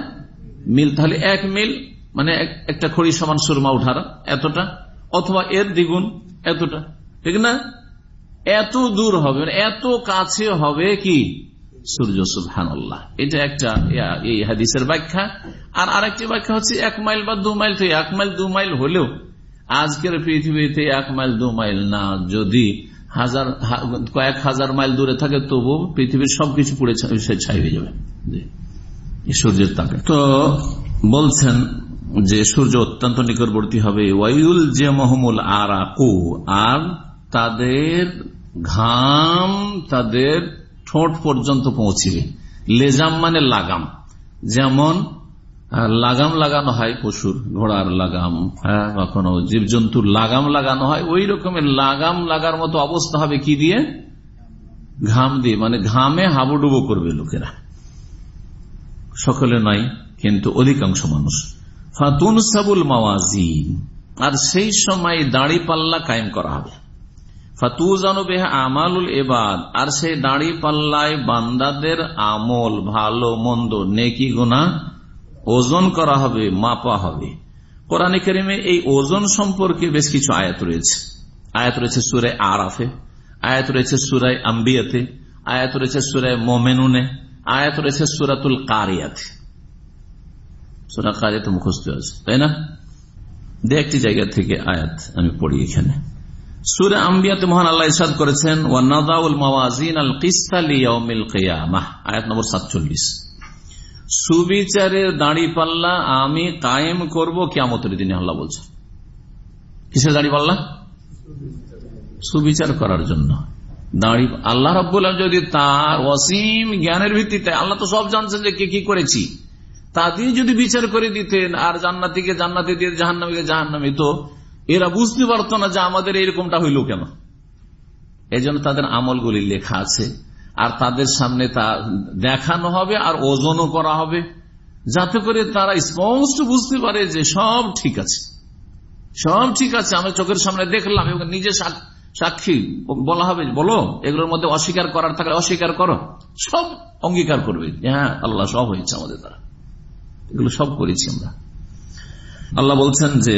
মিল। তাহলে এক মিল মানে একটা খড়ি সমান সুরমা উঠার, এতটা, অথবা এর দ্বিগুণ, এতটা। ঠিক না? এত দূর হবে মানে এত কাছে হবে কি? সূর্য সুলহান এটা একটা এই হাদিসের ব্যাখ্যা। আর আরেকটি ব্যাখ্যা হচ্ছে এক মাইল বা দু মাইল থেকে এক মাইল, দু মাইল হলেও আজকের পৃথিবীতে এক মাইল, দু মাইল না। যদি হাজার কয়েক হাজার মাইল দূরে থাকে, তবু পৃথিবীর সবকিছু পুড়ে ছাই হয়ে যাবে। সূর্যের তাপে। তো বলছেন যে সূর্য অত্যন্ত নিকটবর্তী হবে, ওয়াইউল যে মহমুল আরাকু, আর তাদের ঘাম তাদের ঠোঁট পর্যন্ত পৌঁছিবে। লেজাম মানে লাগাম। যেমন লাগাম লাগানো হয় পশুর, ঘোড়ার লাগাম হ্যাঁ বা জীবজন্তুর লাগাম লাগানো হয়, ওই রকমের লাগাম লাগার মতো অবস্থা হবে কি দিয়ে? ঘাম দিয়ে মানে ঘামে হাবুডুবু করবে লোকেরা। সকলে নয়, কিন্তু অধিকাংশ মানুষ। ফাতুন সাবুল মাওয়াজি আর সেই সময় দাড়ি পাল্লা কায়েম করা হবে। আমালুল এবাদ আর সেই দাড়ি পাল্লায় বান্দাদের আমল ভালো, মন্দ, নেকি গুণা ওজন করা হবে, মাপা হবে। কোরআনে কেরিমে এই ওজন সম্পর্কে বেশ কিছু আয়াত রয়েছে। আয়াত রয়েছে সুরায় আরাফে, আয়াত রয়েছে সুরায় আম্বিয়াতে, আয়াত রয়েছে সুরায় মোমেনুনে, আয়াত রয়েছে সুরাতুল কারিয়াতে। সুরা কাজে মুখস্থ আছে, তাই না? দে একটি জায়গা থেকে আয়াত আমি পড়ি এখানে। সুরে আম্বিয়াতে মহান আল্লাহ ইসাদ করেছেন ওয়ানাদাউল মাওয়াজিন আল কিস্তালিয়াউমিল কিয়ামাহ আয়াত নম্বর সাতচল্লিশ। সুবিচারের দাঁড়ি পাল্লা আমি কায়েম করব কিয়ামতের দিনে, আল্লাহ বলছেন। কিসের দাঁড়ি পাল্লা? সুবিচার করার জন্য। দাঁড়ি, আল্লাহ রব্বুল্লাহ যদি তার অসীম জ্ঞানের ভিত্তিতে, আল্লাহ তো সব জানছেন যে কে কি করেছি। তা দিয়ে যদি বিচার করে দিতেন আর জান্নাতিকে জান্নাতি দিয়ে, জাহান্নামীকে জাহান্নামী, তো এরা বুঝতে পারত না যে আমাদের এরকমটা হইল কেন। এই তাদের আমলগুলি লেখা আছে। আর তাদের সামনে তা দেখানো হবে, আর ওজনও করা হবে, যাতে করে তারা স্পষ্ট বুঝতে পারে যে সব ঠিক আছে। সব ঠিক আছে, আমি চোখের সামনে দেখলাম, এবং নিজে সাক্ষী, বলা হবে, বলো, এগুলোর মধ্যে অস্বীকার করার থাকলে অস্বীকার করো। সব অঙ্গীকার করবে। হ্যাঁ আল্লাহ সব হয়েছে আমাদের দ্বারা। এগুলো সব করেছি আমরা। আল্লাহ বলছেন যে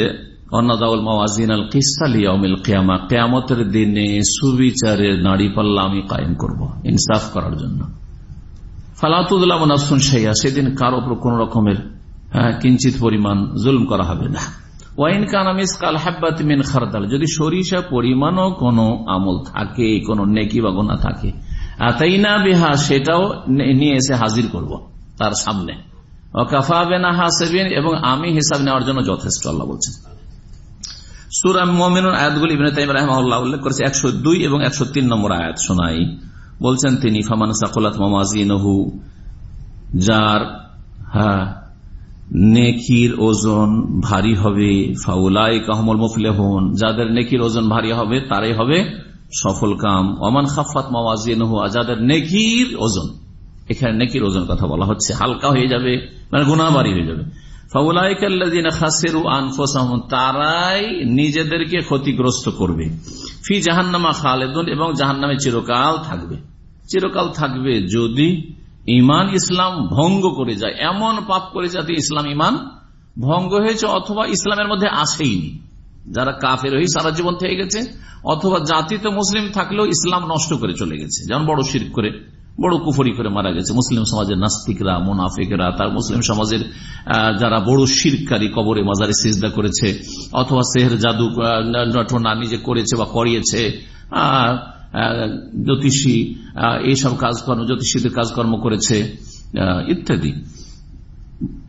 কেয়ামতের দিনে সুবিচারের নাড়ি পাল্লা আমি কায়েম করব, ইনসাফ করার জন্য। ফালাতুল্লাহ সাইয়া সেদিন কার ওপর কোন রকমের কিঞ্চিত পরিমাণ জুলম করা হবে না। ওয়াইন কানামিস কাল হাব্বাত খারদাল, যদি সরিষা পরিমাণও কোন আমল থাকে, কোন নেকি বা গোনা থাকে তাই না বিহা, সেটাও নিয়ে এসে হাজির করব তার সামনে। এবং আমি হিসাব নেওয়ার জন্য যথেষ্ট, আল্লাহ বলছেন। সুরাম আয়াতগুলি ইবনে তাইম রাহমাহুল্লাহ উল্লেখ করেছে, একশো দুই এবং একশো তিন নম্বর আয়াত শোনাই। বলছেন তিনি, ফামান সাকুলাত মামাজিনহু যার হ্যাঁ নেকির ওজন ভারী হবে ফাউলাই কাহমল মুফলে হন যাদের নেকির ওজন ভারী হবে, তারাই হবে সফল কাম। অমান খাফাত মাওয়াজিন যাদের নেকির ওজন। এখানে নেকির ওজন কথা বলা হচ্ছে। হালকা হয়ে যাবে মানে গুণা বাড়ি হয়ে যাবে। তারাই নিজেদেরকে ক্ষতিগ্রস্ত করবে। ফি জাহান্নামা খালেদুন, এবং জাহান্নামে চিরকাল থাকবে। চিরকাল থাকবে যদি ইমান ইসলাম ভঙ্গ করে যায়। এমন পাপ করে যাতে ইসলাম ইমান ভঙ্গ হয়েছে, অথবা ইসলামের মধ্যে আসেইনি। যারা কাফের হয়ে সারা জীবন থেকে গেছে, অথবা জাতিতে মুসলিম থাকলেও ইসলাম নষ্ট করে চলে গেছে। যেমন বড় শির করে। বড় কুফরি করে মারা গেছে। মুসলিম সমাজের নাস্তিকরা, মোনাফিকরা, তার মুসলিম সমাজের যারা বড় শিরকারী কবরে মাজারে সিজদা করেছে, অথবা সেহের জাদু নটনা নিজে করেছে বা করিয়েছে জ্যোতিষী এইসব কাজকর্ম, জ্যোতিষীদের কাজকর্ম করেছে ইত্যাদি।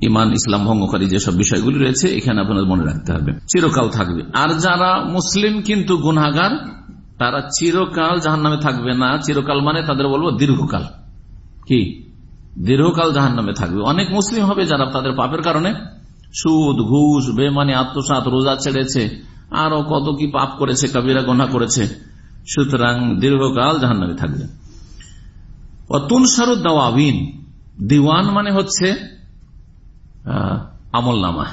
ইমান, ইসলাম ভঙ্গকারী যেসব বিষয়গুলি রয়েছে, এখানে আপনার মনে রাখতে হবে। চিরকাল থাকবে। আর যারা মুসলিম কিন্তু গুনাগার তারা চিরকাল জাহান নামে থাকবে না। চিরকাল মানে তাদের বলব দীর্ঘকাল। কি? দীর্ঘকাল জাহান নামে থাকবে। অনেক মুসলিম হবে যারা তাদের পাপের কারণে সুদ, ঘুষ বেমানি আত্মসাত রোজা ছেড়েছে, আরও কত কি পাপ করেছে কবিরা গনা করেছে। সুতরাং দীর্ঘকাল জাহান নামে থাকবে। অতুন সারু দাওয়াবিন। দিওয়ান মানে হচ্ছে আমল নামা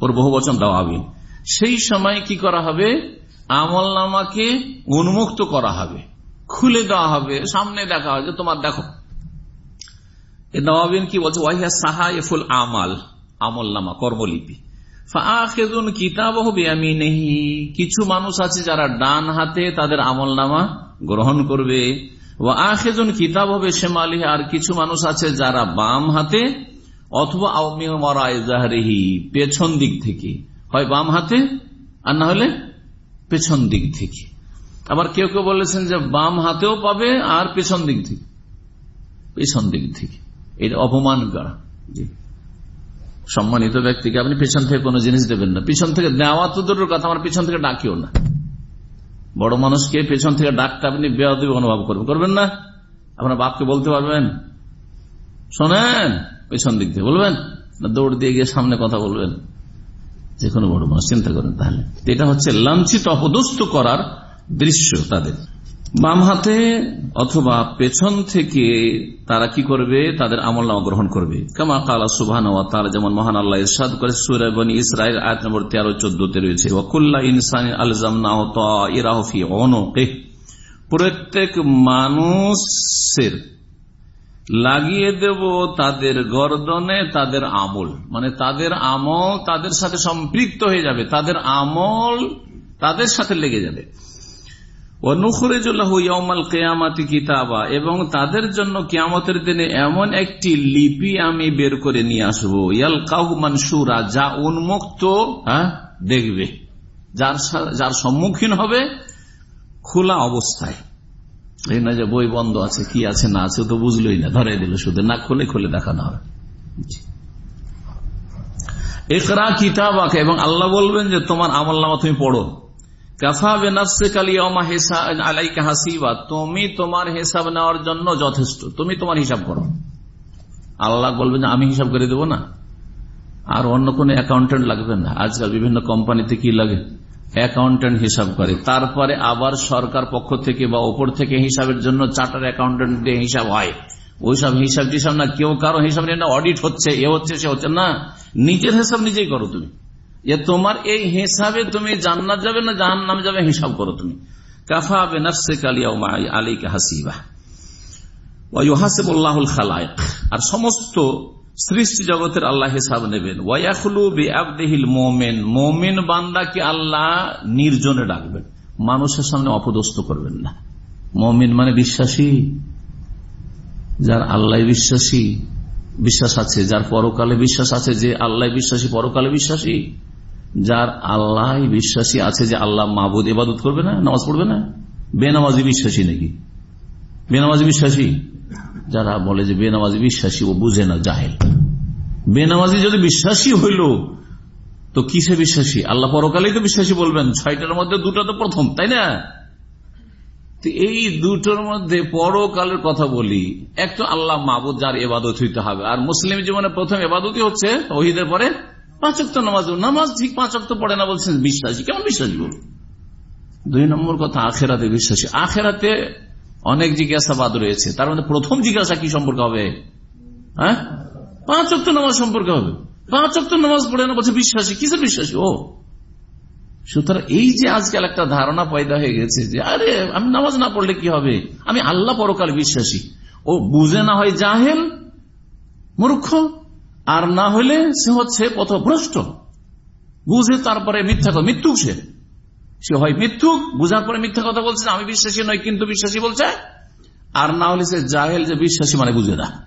ওর বহু বচন দাওয়াবিন। সেই সময় কি করা হবে? আমল নামাকে উন্মুক্ত করা হবে, খুলে দেওয়া হবে, সামনে দেখা হবে তোমার দেখো। নবাবিন কি বলছে? ওয়াহিয়া সাহা এফুল আমাল আমল নামা কর্মলিপি কিছু মানুষ আছে যারা ডান হাতে তাদের আমল নামা গ্রহণ করবে। আখেজন কিতাব হবে শেমালি আর কিছু মানুষ আছে যারা বাম হাতে, অথবা পেছন দিক থেকে। হয় বাম হাতে আর না হলে পেছন দিক থেকে। আবার কেউ কেউ বলেছেন যে বাম হাতেও পাবে আর পেছন দিক থেকে। পেছন দিক থেকে। এটা অপমান করা? সম্মানিত ব্যক্তিকে আপনি পেছন থেকে কোনো জিনিস দেবেন না। পিছন থেকে দেওয়া তো দূরের কথা, আমার পিছন থেকে ডাকিও না। বড় মানুষকে পেছন থেকে ডাকতে আপনি বেয়াদবি অনুভব করবেন। করবেন না? আপনার বাপকে বলতে পারবেন? শোনেন, পেছন দিক থেকে বলবেন? না দৌড় দিয়ে গিয়ে সামনে কথা বলবেন? যে কোনো বড় মানুষ, চিন্তা করেন তাহলে। এটা হচ্ছে লাঞ্ছিত, অপদস্থ করার দৃশ্য তাদের। বাম হাতে অথবা পেছন থেকে তারা কি করবে? তাদের আমল নামা গ্রহণ করবে। কামা কালা সুবাহ তারা যেমন মহান আল্লাহ ইসাদ করে সুরাবনী ইসরায়েল আয়াত নম্বর তেরো চোদ্দতে রয়েছে ওকুল্লা ইনসান আলজাম ইরাহফি অনকে প্রত্যেক মানুষের লাগিয়ে দেব তাদের গর্দনে তাদের আমল। মানে তাদের আমল তাদের সাথে সম্পৃক্ত হয়ে যাবে। তাদের আমল তাদের সাথে লেগে যাবে। কিতাবা। এবং তাদের জন্য কিয়ামতের দিনে এমন একটি লিপি আমি বের করে নিয়ে আসব। ইয়াল কাহু মানসুরা, যা উন্মুক্ত হ্যাঁ দেখবে। যার যার সম্মুখীন হবে খোলা অবস্থায়। এই না যে বই বন্ধ আছে কি আছে না আছে তো বুঝলোই না ধরে দিল শুধু না খুলে খুলে দেখানো হবে। একরা কিতাবাকে এবং আল্লাহ বলবেন যে তোমার আমল্লামা তুমি পড়ো। তুমি তোমার হিসাব নেওয়ার জন্য যথেষ্ট তুমি তোমার হিসাব করো। আল্লাহ বলবেন আমি হিসাব করে দেবো না। আর অন্য কোন অ্যাকাউন্টেন্ট লাগবে না। আজকাল বিভিন্ন কোম্পানিতে কি লাগে? অ্যাকাউন্টেন্ট হিসাব করে। তারপরে আবার সরকার পক্ষ থেকে বা ওপর থেকে হিসাবের জন্য চার্টার অ্যাকাউন্টেন্ট হিসাব হয়। ওইসব হিসাব টিসাব না, কেউ কারও হিসাব নিয়ে না, অডিট হচ্ছে, এ হচ্ছে, সে হচ্ছে, না। নিজের হিসাব নিজেই করো তুমি। যে তোমার এই হিসাবে তুমি জান্নাত যাবে না জাহান নাম যাবে, হিসাব করো তুমি। কাফা বে নফসে কালিয়া আলীকে হাসিবা আর সমস্ত সৃষ্টি জগতের আল্লাহ হিসাব নেবেন। ওয়াইয়াখলু বি আবদিহিল মোমেন মোমেন বান্দাকে আল্লাহ নির্জনে ডাকবেন। মানুষের সামনে অপদস্থ করবেন না। মমিন মানে বিশ্বাসী। যার আল্লাহ বিশ্বাসী, বিশ্বাস আছে। যার পরকালে বিশ্বাস আছে যে আল্লাহ বিশ্বাসী, পরকালে বিশ্বাসী। যার আল্লাহ বিশ্বাসী আছে যে আল্লাহ মাহবুদ এবাদত করবে না, নামাজ পড়বে না। বেনামাজি বিশ্বাসী নাকি? বেনামাজি বিশ্বাসী? যারা বলে যে বেনামাজি বিশ্বাসী, ও বুঝে না, জাহেল। বেনামাজি যদি বিশ্বাসী হইল, তো কিসে বিশ্বাসী? আল্লাহ পরকালেই তো বিশ্বাসী বলবেন, ছয়টার মধ্যে দুটো তো প্রথম, তাই না? এই দুটোর মধ্যে পরকালের কথা বলি একটু আল্লাহ মাহবুদ যার এবাদত হইতে হবে। আর মুসলিম জীবনে প্রথম এবাদতই হচ্ছে ওহিদের পরে পাঁচক্ত নামাজ। নামাজ ঠিক পাঁচক্ত পড়ে না বলছেন, বিশ্বাসী, কেমন বিশ্বাসী বল দুই নম্বর কথা, আখেরাতে বিশ্বাসী। আখেরাতে অনেক জিজ্ঞাসাবাদ রয়েছে। তার মধ্যে প্রথম জিজ্ঞাসা কি সম্পর্ক হবে? হ্যাঁ? পাঁচ অক্ট নামাজ সম্পর্কে হবে। পাঁচ অক্ট নামাজ পড়ে না, বলছে বিশ্বাসী, কিসের বিশ্বাসী? ও। সুতরাং এই যে আজকাল একটা ধারণা পয়দা হয়ে গেছে যে, আরে, আমি নামাজ না পড়লে কি হবে? আমি আল্লাহ পরকাল বিশ্বাসী। ও বুঝে না হয় জাহেল, মূর্খ, আর না হলে সে হচ্ছে পথভ্রষ্ট। বুঝে তারপরে মিথ্যা কথা, মৃত্যুক সে। সে হয় মিথ্যুক, বুঝার পরে মিথ্যা কথা বলছে আমি বিশ্বাসী নয় কিন্তু বিশ্বাসী বলছে, আর না হলে সে জাহেল যে বিশ্বাসী মানে বুঝে না।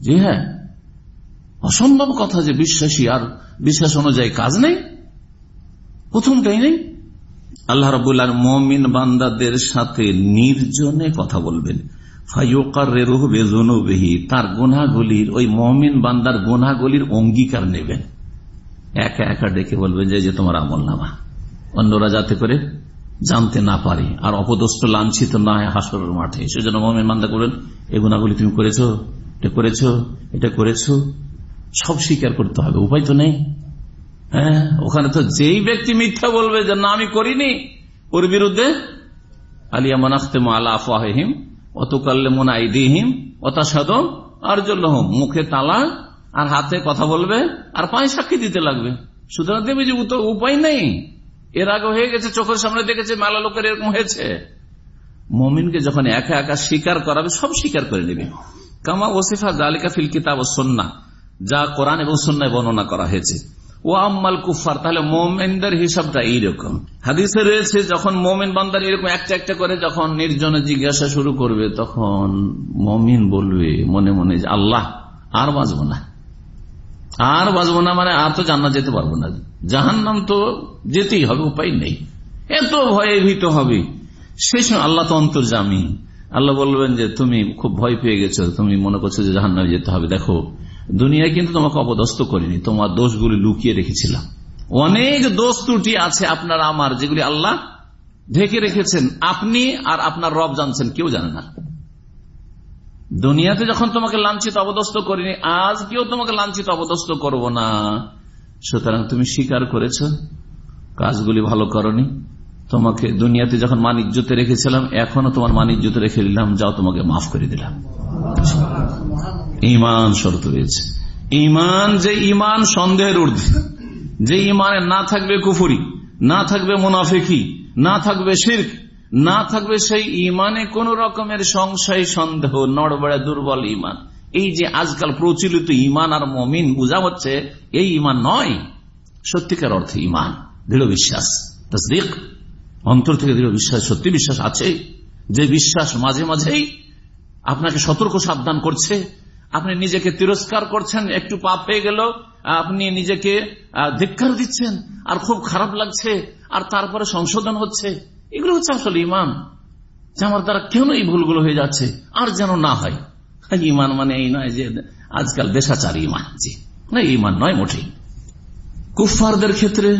জি হ্যাঁ। অসম্ভব কথা যে বিশ্বাসী, আর বিশ্বাস অনুযায়ী কাজ নেই। প্রথমটাই নেই? আল্লাহ রবুল্লাহ মমিন বান্দাদের সাথে নির্জনে কথা বলবেন। তার গোনাগুলির ওই মমিন বান্দার গোনাগুলির অঙ্গীকার নেবেন। একা একা ডেকে বলবেন যে তোমার আমল নামা অন্যরা যাতে করে জানতে না পারে আর অপদস্থ, লাঞ্ছিত না হয় হাসরের মাঠে সেজন্য মমিন বান্দা করবেন এই গুণাগুলি তুমি করেছ, এটা করেছ এটা করেছ, সব স্বীকার করতে হবে, উপায় তো নেই। হ্যাঁ ওখানে তো যেই ব্যক্তি মিথ্যা বলবে যে, না, আমি করিনি, ওর বিরুদ্ধে আলিয়া মনাখতে আলা আফাহিম অত কাল্লে মোনাইদিহিম অতাসাদ আর জল্লহম মুখে তালা আর হাতে কথা বলবে আর পায়ে সাক্ষী দিতে লাগবে। সুতরাং দেবে যে উপায় নেই। এর আগে হয়ে গেছে, চোখের সামনে দেখেছে, মেলা লোকের এরকম হয়েছে। মমিনকে যখন একা একা স্বীকার করাবে, সব স্বীকার করে নেবে। কামা ওসিফা জালিকা ফিল কিতাব সন্না যা কোরআন এবং সন্ন্যায় বর্ণনা করা হয়েছে। ও আম্মাল কুফার তাহলে মোমেনদের হিসাবটা এইরকম। হাদিসে রয়েছে, যখন মোমেন বান্দার এরকম একটা একটা করে যখন নির্জনে জিজ্ঞাসা শুরু করবে, তখন মমিন বলবে মনে মনে যে, আল্লাহ, আর বাঁচব না। আর বাঁচবো না মানে আর তো জান্নাত যেতে পারব না। জাহান নাম তো যেতেই হবে, উপায় নেই। এত ভয়ে ভীত হবে। সেই সময় আল্লাহ তো অন্তর্জামী। আল্লাহ বলবেন যে, তুমি খুব ভয় পেয়ে গেছো। তুমি মনে করছ যে জাহান নামে যেতে হবে। দেখো, দুনিয়ায় কিন্তু তোমাকে অপদস্থ করিনি। তোমার দোষগুলি লুকিয়ে রেখেছিলাম। অনেক দোষ ত্রুটি আছে আপনার, আমার, যেগুলি আল্লাহ ঢেকে রেখেছেন। আপনি আর আপনার রব জানছেন, কেউ জানে না। দুনিয়াতে যখন তোমাকে লাঞ্ছিত অবদস্ত করিনি আজ কেউ তোমাকে লাঞ্ছিত অবদস্ত করব না। সুতরাং তুমি স্বীকার করেছ, কাজগুলি ভালো করনি। তোমাকে দুনিয়াতে যখন মানিজ্যতে রেখেছিলাম এখনও তোমার মানিজ্যতে রেখে দিলাম, যাও তোমাকে মাফ করে দিলাম। ইমান শর্ত রয়েছে। ইমান যে ইমান সন্দেহের ঊর্ধ্বে। যে ইমানে না থাকবে কুফুরি, না থাকবে মুনাফেকি, না থাকবে শির্ক না থাকবে সেই ইমানে কোন রকমের সংশয়, সন্দেহ, নড়বড়ে, দুর্বল ইমান এই যে আজকাল প্রচলিত ইমান আর মমিন বোঝা হচ্ছে, এই ইমান নয়, সত্যিকার অর্থে ইমান দৃঢ় বিশ্বাস অন্তর থেকে দৃঢ় বিশ্বাস, সত্যি বিশ্বাস আছে। যে বিশ্বাস মাঝে মাঝেই আপনাকে সতর্ক সাবধান করছে, আপনি নিজেকে তিরস্কার করছেন, একটু পাপ পেয়ে গেল, আপনি নিজেকে ধিক্কার দিচ্ছেন, আর খুব খারাপ লাগছে, আর তারপরে সংশোধন হচ্ছে। এগুলো হচ্ছে আসলে ইমান যে আমার দ্বারা কেন এই ভুলগুলো হয়ে যাচ্ছে, আর যেন না হয়। ইমান মানে এই নয় যে আজকাল দেশাচার ইমান জি। না ইমান নয়, মোটেই। কুফারদের ক্ষেত্রে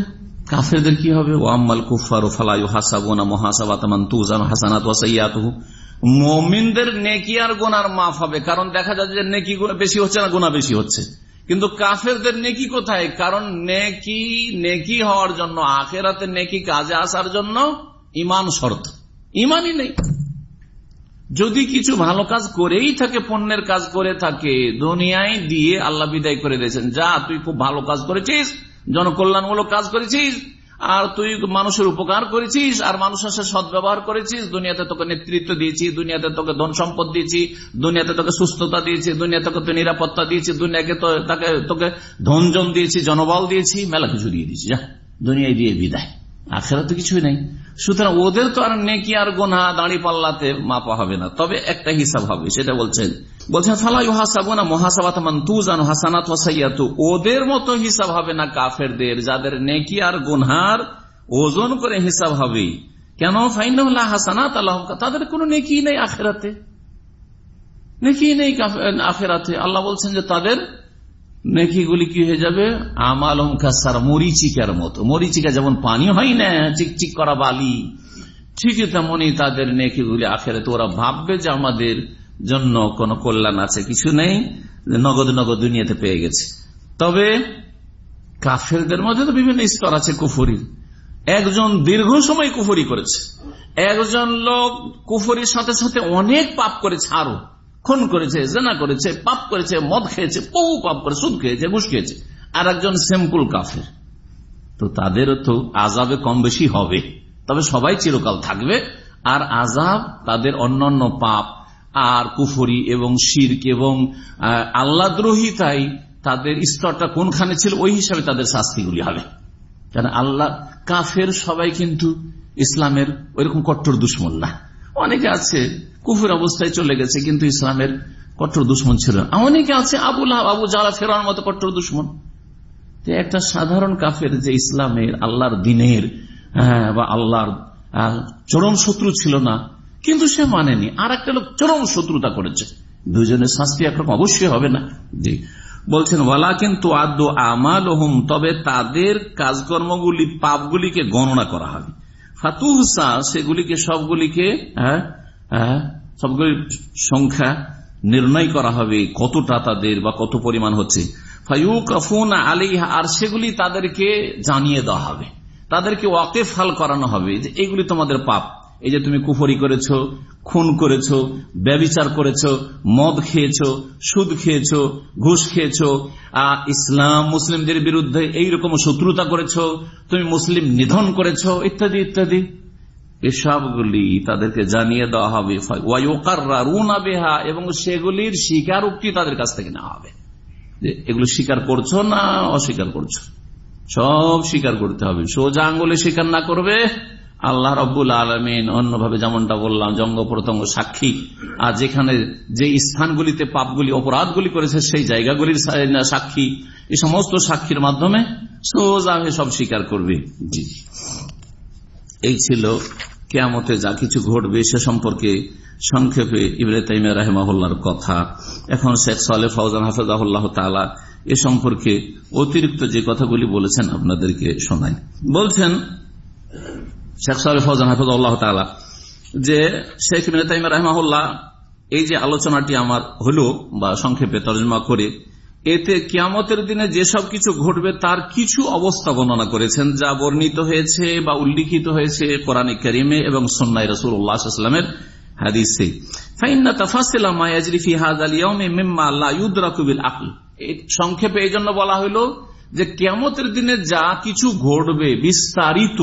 কাফেরদের কি হবে? ও আম্মাল কুফার ও ফালায়ু হাসাবনা মহাসাবাতামান তুজান হাসানাত ওয়াসাইয়াত মমিনদের নেকি আর গোনার মাফ হবে, কারণ দেখা যাচ্ছে যে নেকি বেশি হচ্ছে না গোনা বেশি হচ্ছে। কিন্তু কাফেরদের নেকি কোথায়? কারণ নেকি নেকি হওয়ার জন্য, আখেরাতে নেকি কাজে আসার জন্য ইমান শর্ত। ইমানই নেই। যদি কিছু ভালো কাজ করেই থাকে, পণ্যের কাজ করে থাকে, দুনিয়ায় দিয়ে আল্লাহ বিদায় করে দিয়েছেন। যা, তুই খুব ভালো কাজ করেছিস, জনকল্যাণমূলক কাজ করেছিস, আর তুই মানুষের উপকার করেছিস, আর মানুষের সাথে সদ্ব্যবহার করেছিস, দুনিয়াতে তোকে নেতৃত্ব দিয়েছি, দুনিয়াতে তোকে ধন সম্পদ দিয়েছি, দুনিয়াতে তোকে সুস্থতা দিয়েছি, দুনিয়াতে তোকে নিরাপত্তা দিয়েছি, দুনিয়াকে তাকে তোকে ধনজন দিয়েছি, জনবল দিয়েছি, মেলা কিছু দিয়ে দিয়েছি। যা, দুনিয়ায় দিয়ে বিদায়। আখেরা তো কিছুই নেই। সুতরাং ওদের তো আর নেকি আর গোনা দাঁড়ি পাল্লাতে মাপা হবে না? তবে একটা হিসাব হবে, সেটা বলছেন বলছেন ফালাই হাসাবনা মহাসাবাতান তু জানো হাসানাত হাসাইয়াতু ওদের মতো হিসাব হবে না কাফেরদের, যাদের নেকি আর গুনহার ওজন করে হিসাব হবে। কেন? ফাইনাল্লাহ হাসানাত আল্লাহ তাদের কোনো নেকি নেই আখেরাতে। নেকি নেই আখেরাতে। আল্লাহ বলছেন যে তাদের নেকিগুলি কি হয়ে যাবে? আমাল কাসার, মরিচিকার মতো। মরিচিকা যেমন পানি হয় না, চিকচিক করা বালি, ঠিকই তেমনই তাদের নেকিগুলি আখেরে তো ওরা ভাববে যে আমাদের জন্য কোনো কল্যাণ আছে, কিছু নেই নগদ নগদ দুনিয়াতে পেয়ে গেছে। তবে কাফেরদের মধ্যে তো বিভিন্ন স্তর আছে কুফুরির একজন দীর্ঘ সময় কুফুরি করেছে। একজন লোক কুফুরির সাথে সাথে অনেক পাপ করেছে আরও খুন করেছে, জেনা করেছে, পাপ করেছে, মদ খেয়েছে, বহু পাপ করে, সুদ খেয়েছে, ঘুষ খেয়েছে। আর একজন সিম্পল কাফের। তো তাদেরও তো আজাবে কম বেশি হবে। তবে সবাই চিরকাল থাকবে। আর আজাব তাদের অন্যান্য পাপ, আর কুফরি এবং শির্ক এবং আল্লাদ্রোহিতাই তাদের স্তরটা কোনখানে ছিল, ওই হিসাবে তাদের শাস্তিগুলি হবে। কারণ আল্লাহ, কাফের সবাই কিন্তু ইসলামের ওইরকম কট্টর দুশ্মন না। অনেকে আছে, কুফুর অবস্থায় চলে গেছে, কিন্তু ইসলামের কট্টর দুশ্মন ছিল অনেকে আছে আবুল আবু জালা ফেরার মতো কট্টর দুশ্মন। একটা সাধারণ কাফের যে ইসলামের আল্লাহর দিনের বা আল্লাহর চরম শত্রু ছিল না, কিন্তু সে মানেনি। আর একটা লোক চরম শত্রুতা করেছে। দুজনের শাস্তি একরকম অবশ্যই হবে না। জি। বলছেন ওয়ালা কিন্তু আদ্য আমাল তবে তাদের কাজকর্মগুলি, পাপগুলিকে গণনা করা হবে। ফাতুহসা, সেগুলিকে সবগুলিকে হ্যাঁ হ্যাঁ সবগুলির সংখ্যা নির্ণয় করা হবে কতটা তাদের বা কত পরিমাণ হচ্ছে। আর সেগুলি তাদেরকে জানিয়ে দেওয়া হবে। তাদেরকে ওয়াকেফ হাল করানো হবে যে এগুলি তোমাদের পাপ। এই যে তুমি কুফরি করেছ, খুন করেছ, ব্যবিচার করেছ, মদ খেয়েছ, সুদ খেয়েছ, ঘুষ খেয়েছ ইসলাম মুসলিমদের বিরুদ্ধে এইরকম শত্রুতা করেছ, তুমি মুসলিম নিধন করেছ, ইত্যাদি ইত্যাদি। এসবগুলি তাদেরকে জানিয়ে দেওয়া হবে। বেহা, এবং সেগুলির স্বীকার উক্তি তাদের কাছ থেকে নেওয়া হবে। এগুলো স্বীকার করছ না অস্বীকার করছ? সব স্বীকার করতে হবে। সোজা আঙ্গুলে স্বীকার না করবে আল্লাহ রব্বুল আলমিন অন্যভাবে যেমনটা বললাম, জঙ্গ প্রতঙ্গ সাক্ষী। আর যেখানে যে স্থানগুলিতে পাপগুলি, অপরাধগুলি করেছে, সেই জায়গাগুলির সাক্ষী। এই সমস্ত সাক্ষীর মাধ্যমে সোজা সব স্বীকার করবে। জি। এই ছিল কেয়ামতে যা কিছু ঘটবে সে সম্পর্কে সংক্ষেপে ইব্রাহিম রাহেমাহুল্লার কথা। এখন শেখ সালে ফৌজান হাফেজাহুল্লাহ তালা এ সম্পর্কে অতিরিক্ত যে কথাগুলি বলেছেন আপনাদেরকে শোনাই। বলছেন শেখ হাফেজাল্লাহ তালা যে শেখ এই যে আলোচনাটি আমার হলো বা সংক্ষেপে তর্জমা করে, এতে কিয়ামতের দিনে যেসব কিছু ঘটবে তার কিছু অবস্থা বর্ণনা করেছেন, যা বর্ণিত হয়েছে বা উল্লিখিত হয়েছে কোরআনে করিমে এবং সন্ন্যাই রসুল উল্লাহামের হাদিসে। সংক্ষেপে এই জন্য বলা হইল যে কেমতের দিনে যা কিছু ঘটবে বিস্তারিত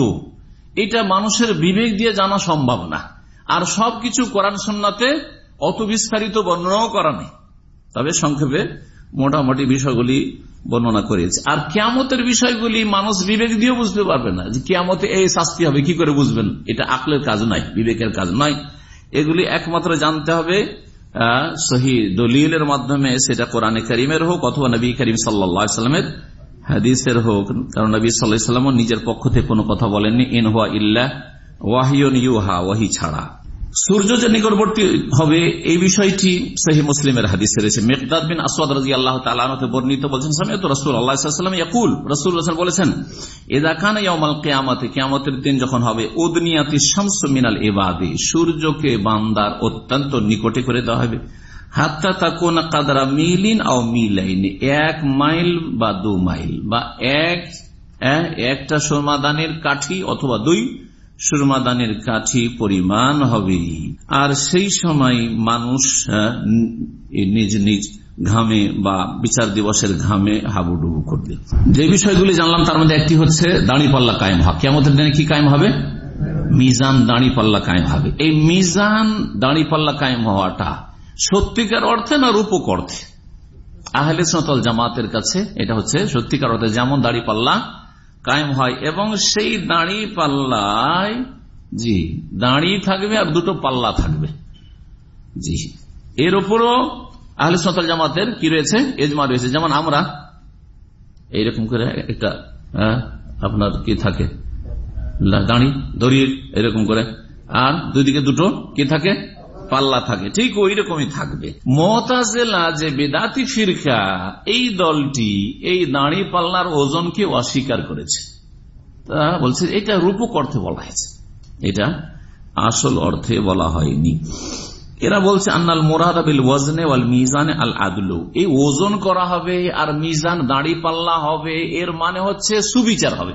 এটা মানুষের বিবেক দিয়ে জানা সম্ভব না। আর সবকিছু কোরআন সন্নাতে অত বিস্তারিত বর্ণনাও করা নেই। তবে সংক্ষেপে মোটামুটি বিষয়গুলি বর্ণনা করেছে। আর কিয়ামতের বিষয়গুলি মানুষ বিবেক দিয়ে বুঝতে পারবে না যে কিয়ামতে এই শাস্তি হবে, কি করে বুঝবেন? এটা আকলের কাজ নয়, বিবেকের কাজ নয়। এগুলি একমাত্র জানতে হবে সহি দলিলের মাধ্যমে, সেটা কোরআনে করিমের হোক অথবা নবী করিম সাল্লা সাল্লামের হাদিসের হোক, কারণ নবী সাল্লাম নিজের পক্ষ থেকে কোনো কথা বলেননি, ইন হুয়া ইল্লা ওয়াহিয়ন ইউহা ওয়াহি ছাড়া। সূর্য যে নিকটবর্তী হবে, এই বিষয়টি সহি মুসলিমের হাদিস রয়েছে। মেকদাদ বিন আসওয়াদ রাজি আল্লাহ তালাতে বর্ণিত বলছেন, সামিয়ত রসুল আল্লাহাম ইয়াকুল রসুল রসুল বলেছেন এদা কান ইয়ামাল কেয়ামতে কেয়ামতের দিন যখন হবে, উদনিয়াতি শামস মিনাল এবাদে সূর্যকে বান্দার অত্যন্ত নিকটে করে দেওয়া হবে। হাত্তা তাকুন কাদরা মিলিন আও মিলাইন, এক মাইল বা দু মাইল, বা এক একটা সমাদানের কাঠি অথবা দুই সুরমাদানের কাঠি পরিমাণ হবে। আর সেই সময় মানুষ নিজ নিজ ঘামে বা বিচার দিবসের ঘামে হাবুডুবু করবে। যে বিষয়গুলি জানলাম, তার মধ্যে একটি হচ্ছে দাঁড়ি পাল্লা কায়েম হওয়া। কেমন দিনে কি কায়েম হবে? মিজান দাঁড়ি পাল্লা কায়েম হবে। এই মিজান দাঁড়ি পাল্লা কায়েম হওয়াটা সত্যিকার অর্থে না রূপক অর্থে? আহলে সতল জামাতের কাছে এটা হচ্ছে সত্যিকার অর্থে যেমন দাড়ি পাল্লা কায়েম হয় এবং সেই দাঁড়ি পাল্লায়, জি দাঁড়িয়ে থাকবে আর দুটো পাল্লা থাকবে। জি, এর উপরও আহলে সতল জামাতের কি রয়েছে? এজমা রয়েছে। যেমন আমরা, এইরকম করে একটা আপনার কি থাকে? দাঁড়ি দড়িয়ে এরকম করে। আর দুদিকে দুটো কি থাকে? পাল্লা থাকে, ঠিক ওই রকমই থাকবে। মতাজেলা যে বেদাতি ফিরকা, এই দলটি, এই দাঁড়ি পাল্লার ওজনকে অস্বীকার করেছে। তা বলছে, এটা রূপক অর্থে বলা হয়েছে। এটা আসল অর্থে বলা হয়নি। এরা বলছে, আন্নাল মোরাদাবিল ওয়াজনে ওয়াল মিজানে আল আদলু। এই ওজন করা হবে আর মিজান দাঁড়ি পাল্লা হবে, এর মানে হচ্ছে সুবিচার হবে।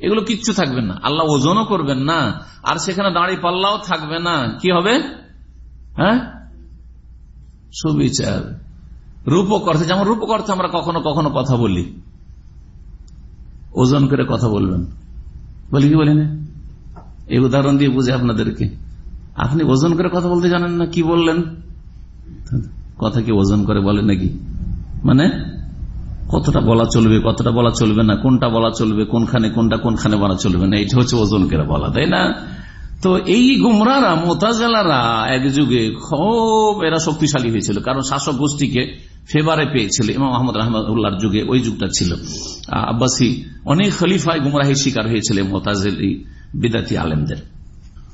এগুলো কিচ্ছু থাকবে না। আল্লাহ ওজনও করবেন না, আর সেখানে দাঁড়ি পাল্লাও থাকবে না। কি হবে? হ্যাঁ? সুবিচার। রূপক অর্থে, যেমন রূপক অর্থে আমরা কখনো কখনো কথা বলি। ওজন করে কথা বলবেন। বলি কি বলি না এই উদাহরণ দিয়ে বুঝে আপনাদেরকে। আপনি ওজন করে কথা বলতে জানেন না, কি বললেন? কথা কি ওজন করে বলেন নাকি? মানে কতটা বলা চলবে, কতটা বলা চলবে না, কোনটা বলা চলবে, কোনখানে কোনটা, কোনখানে বলা চলবে না এটা হচ্ছে ওজন করে বলা, তাই না? তো এই গুমরারা মোতাজালারা এক যুগে খুব এরা শক্তিশালী হয়েছিল, কারণ শাসক গোষ্ঠীকে ফেভারে পেয়েছিল, ইমাম আহমদ রহমদুল্লাহর যুগে ওই যুগটা ছিল। আব্বাসী অনেক খলিফায় গুমরাহির শিকার হয়েছিল মোতাজেল বিদাতি আলেমদের।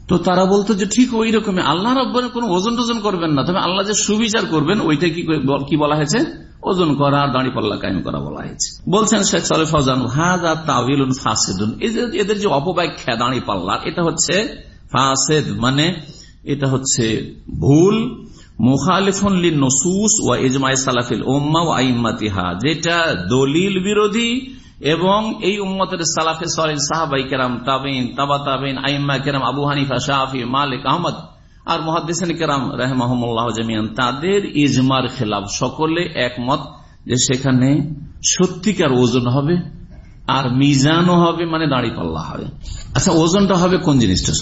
তো তারা বলতো যে, ঠিক ওই রকমই, আল্লাহ রব্বানের কোন ওজন টোজন করবেন না, তবে আল্লাহ যে সুবিচার করবেন, ওইটা কি বলা হয়েছে? ওজন করা দাঁড়ি পাল্লা কায়েম করা বলা হয়েছে। বলছেন শেখ সালে ফজান হাজা তাবিল এদের যে অপব্যাখ্যা, দাঁড়ি পাল্লার, এটা হচ্ছে ফাসেদ মানে এটা হচ্ছে ভুল মুখালিফুল নসুস ও ইজমাই সালাফিল ওম্মা যেটা দলিল বিরোধী এবং এই উম্মতের সালাফে সাহাবাই কেরাম তাবা আইম্মা কেরাম, আবু হানিফা শাহি মালিক, আহমদ আর কেরাম জামিয়ান, তাদের ইজমার খেলাফ সকলে একমত যে সেখানে সত্যিকার ওজন হবে আর মিজানও হবে মানে দাঁড়ি পাল্লা হবে। আচ্ছা ওজনটা হবে কোন জিনিসটা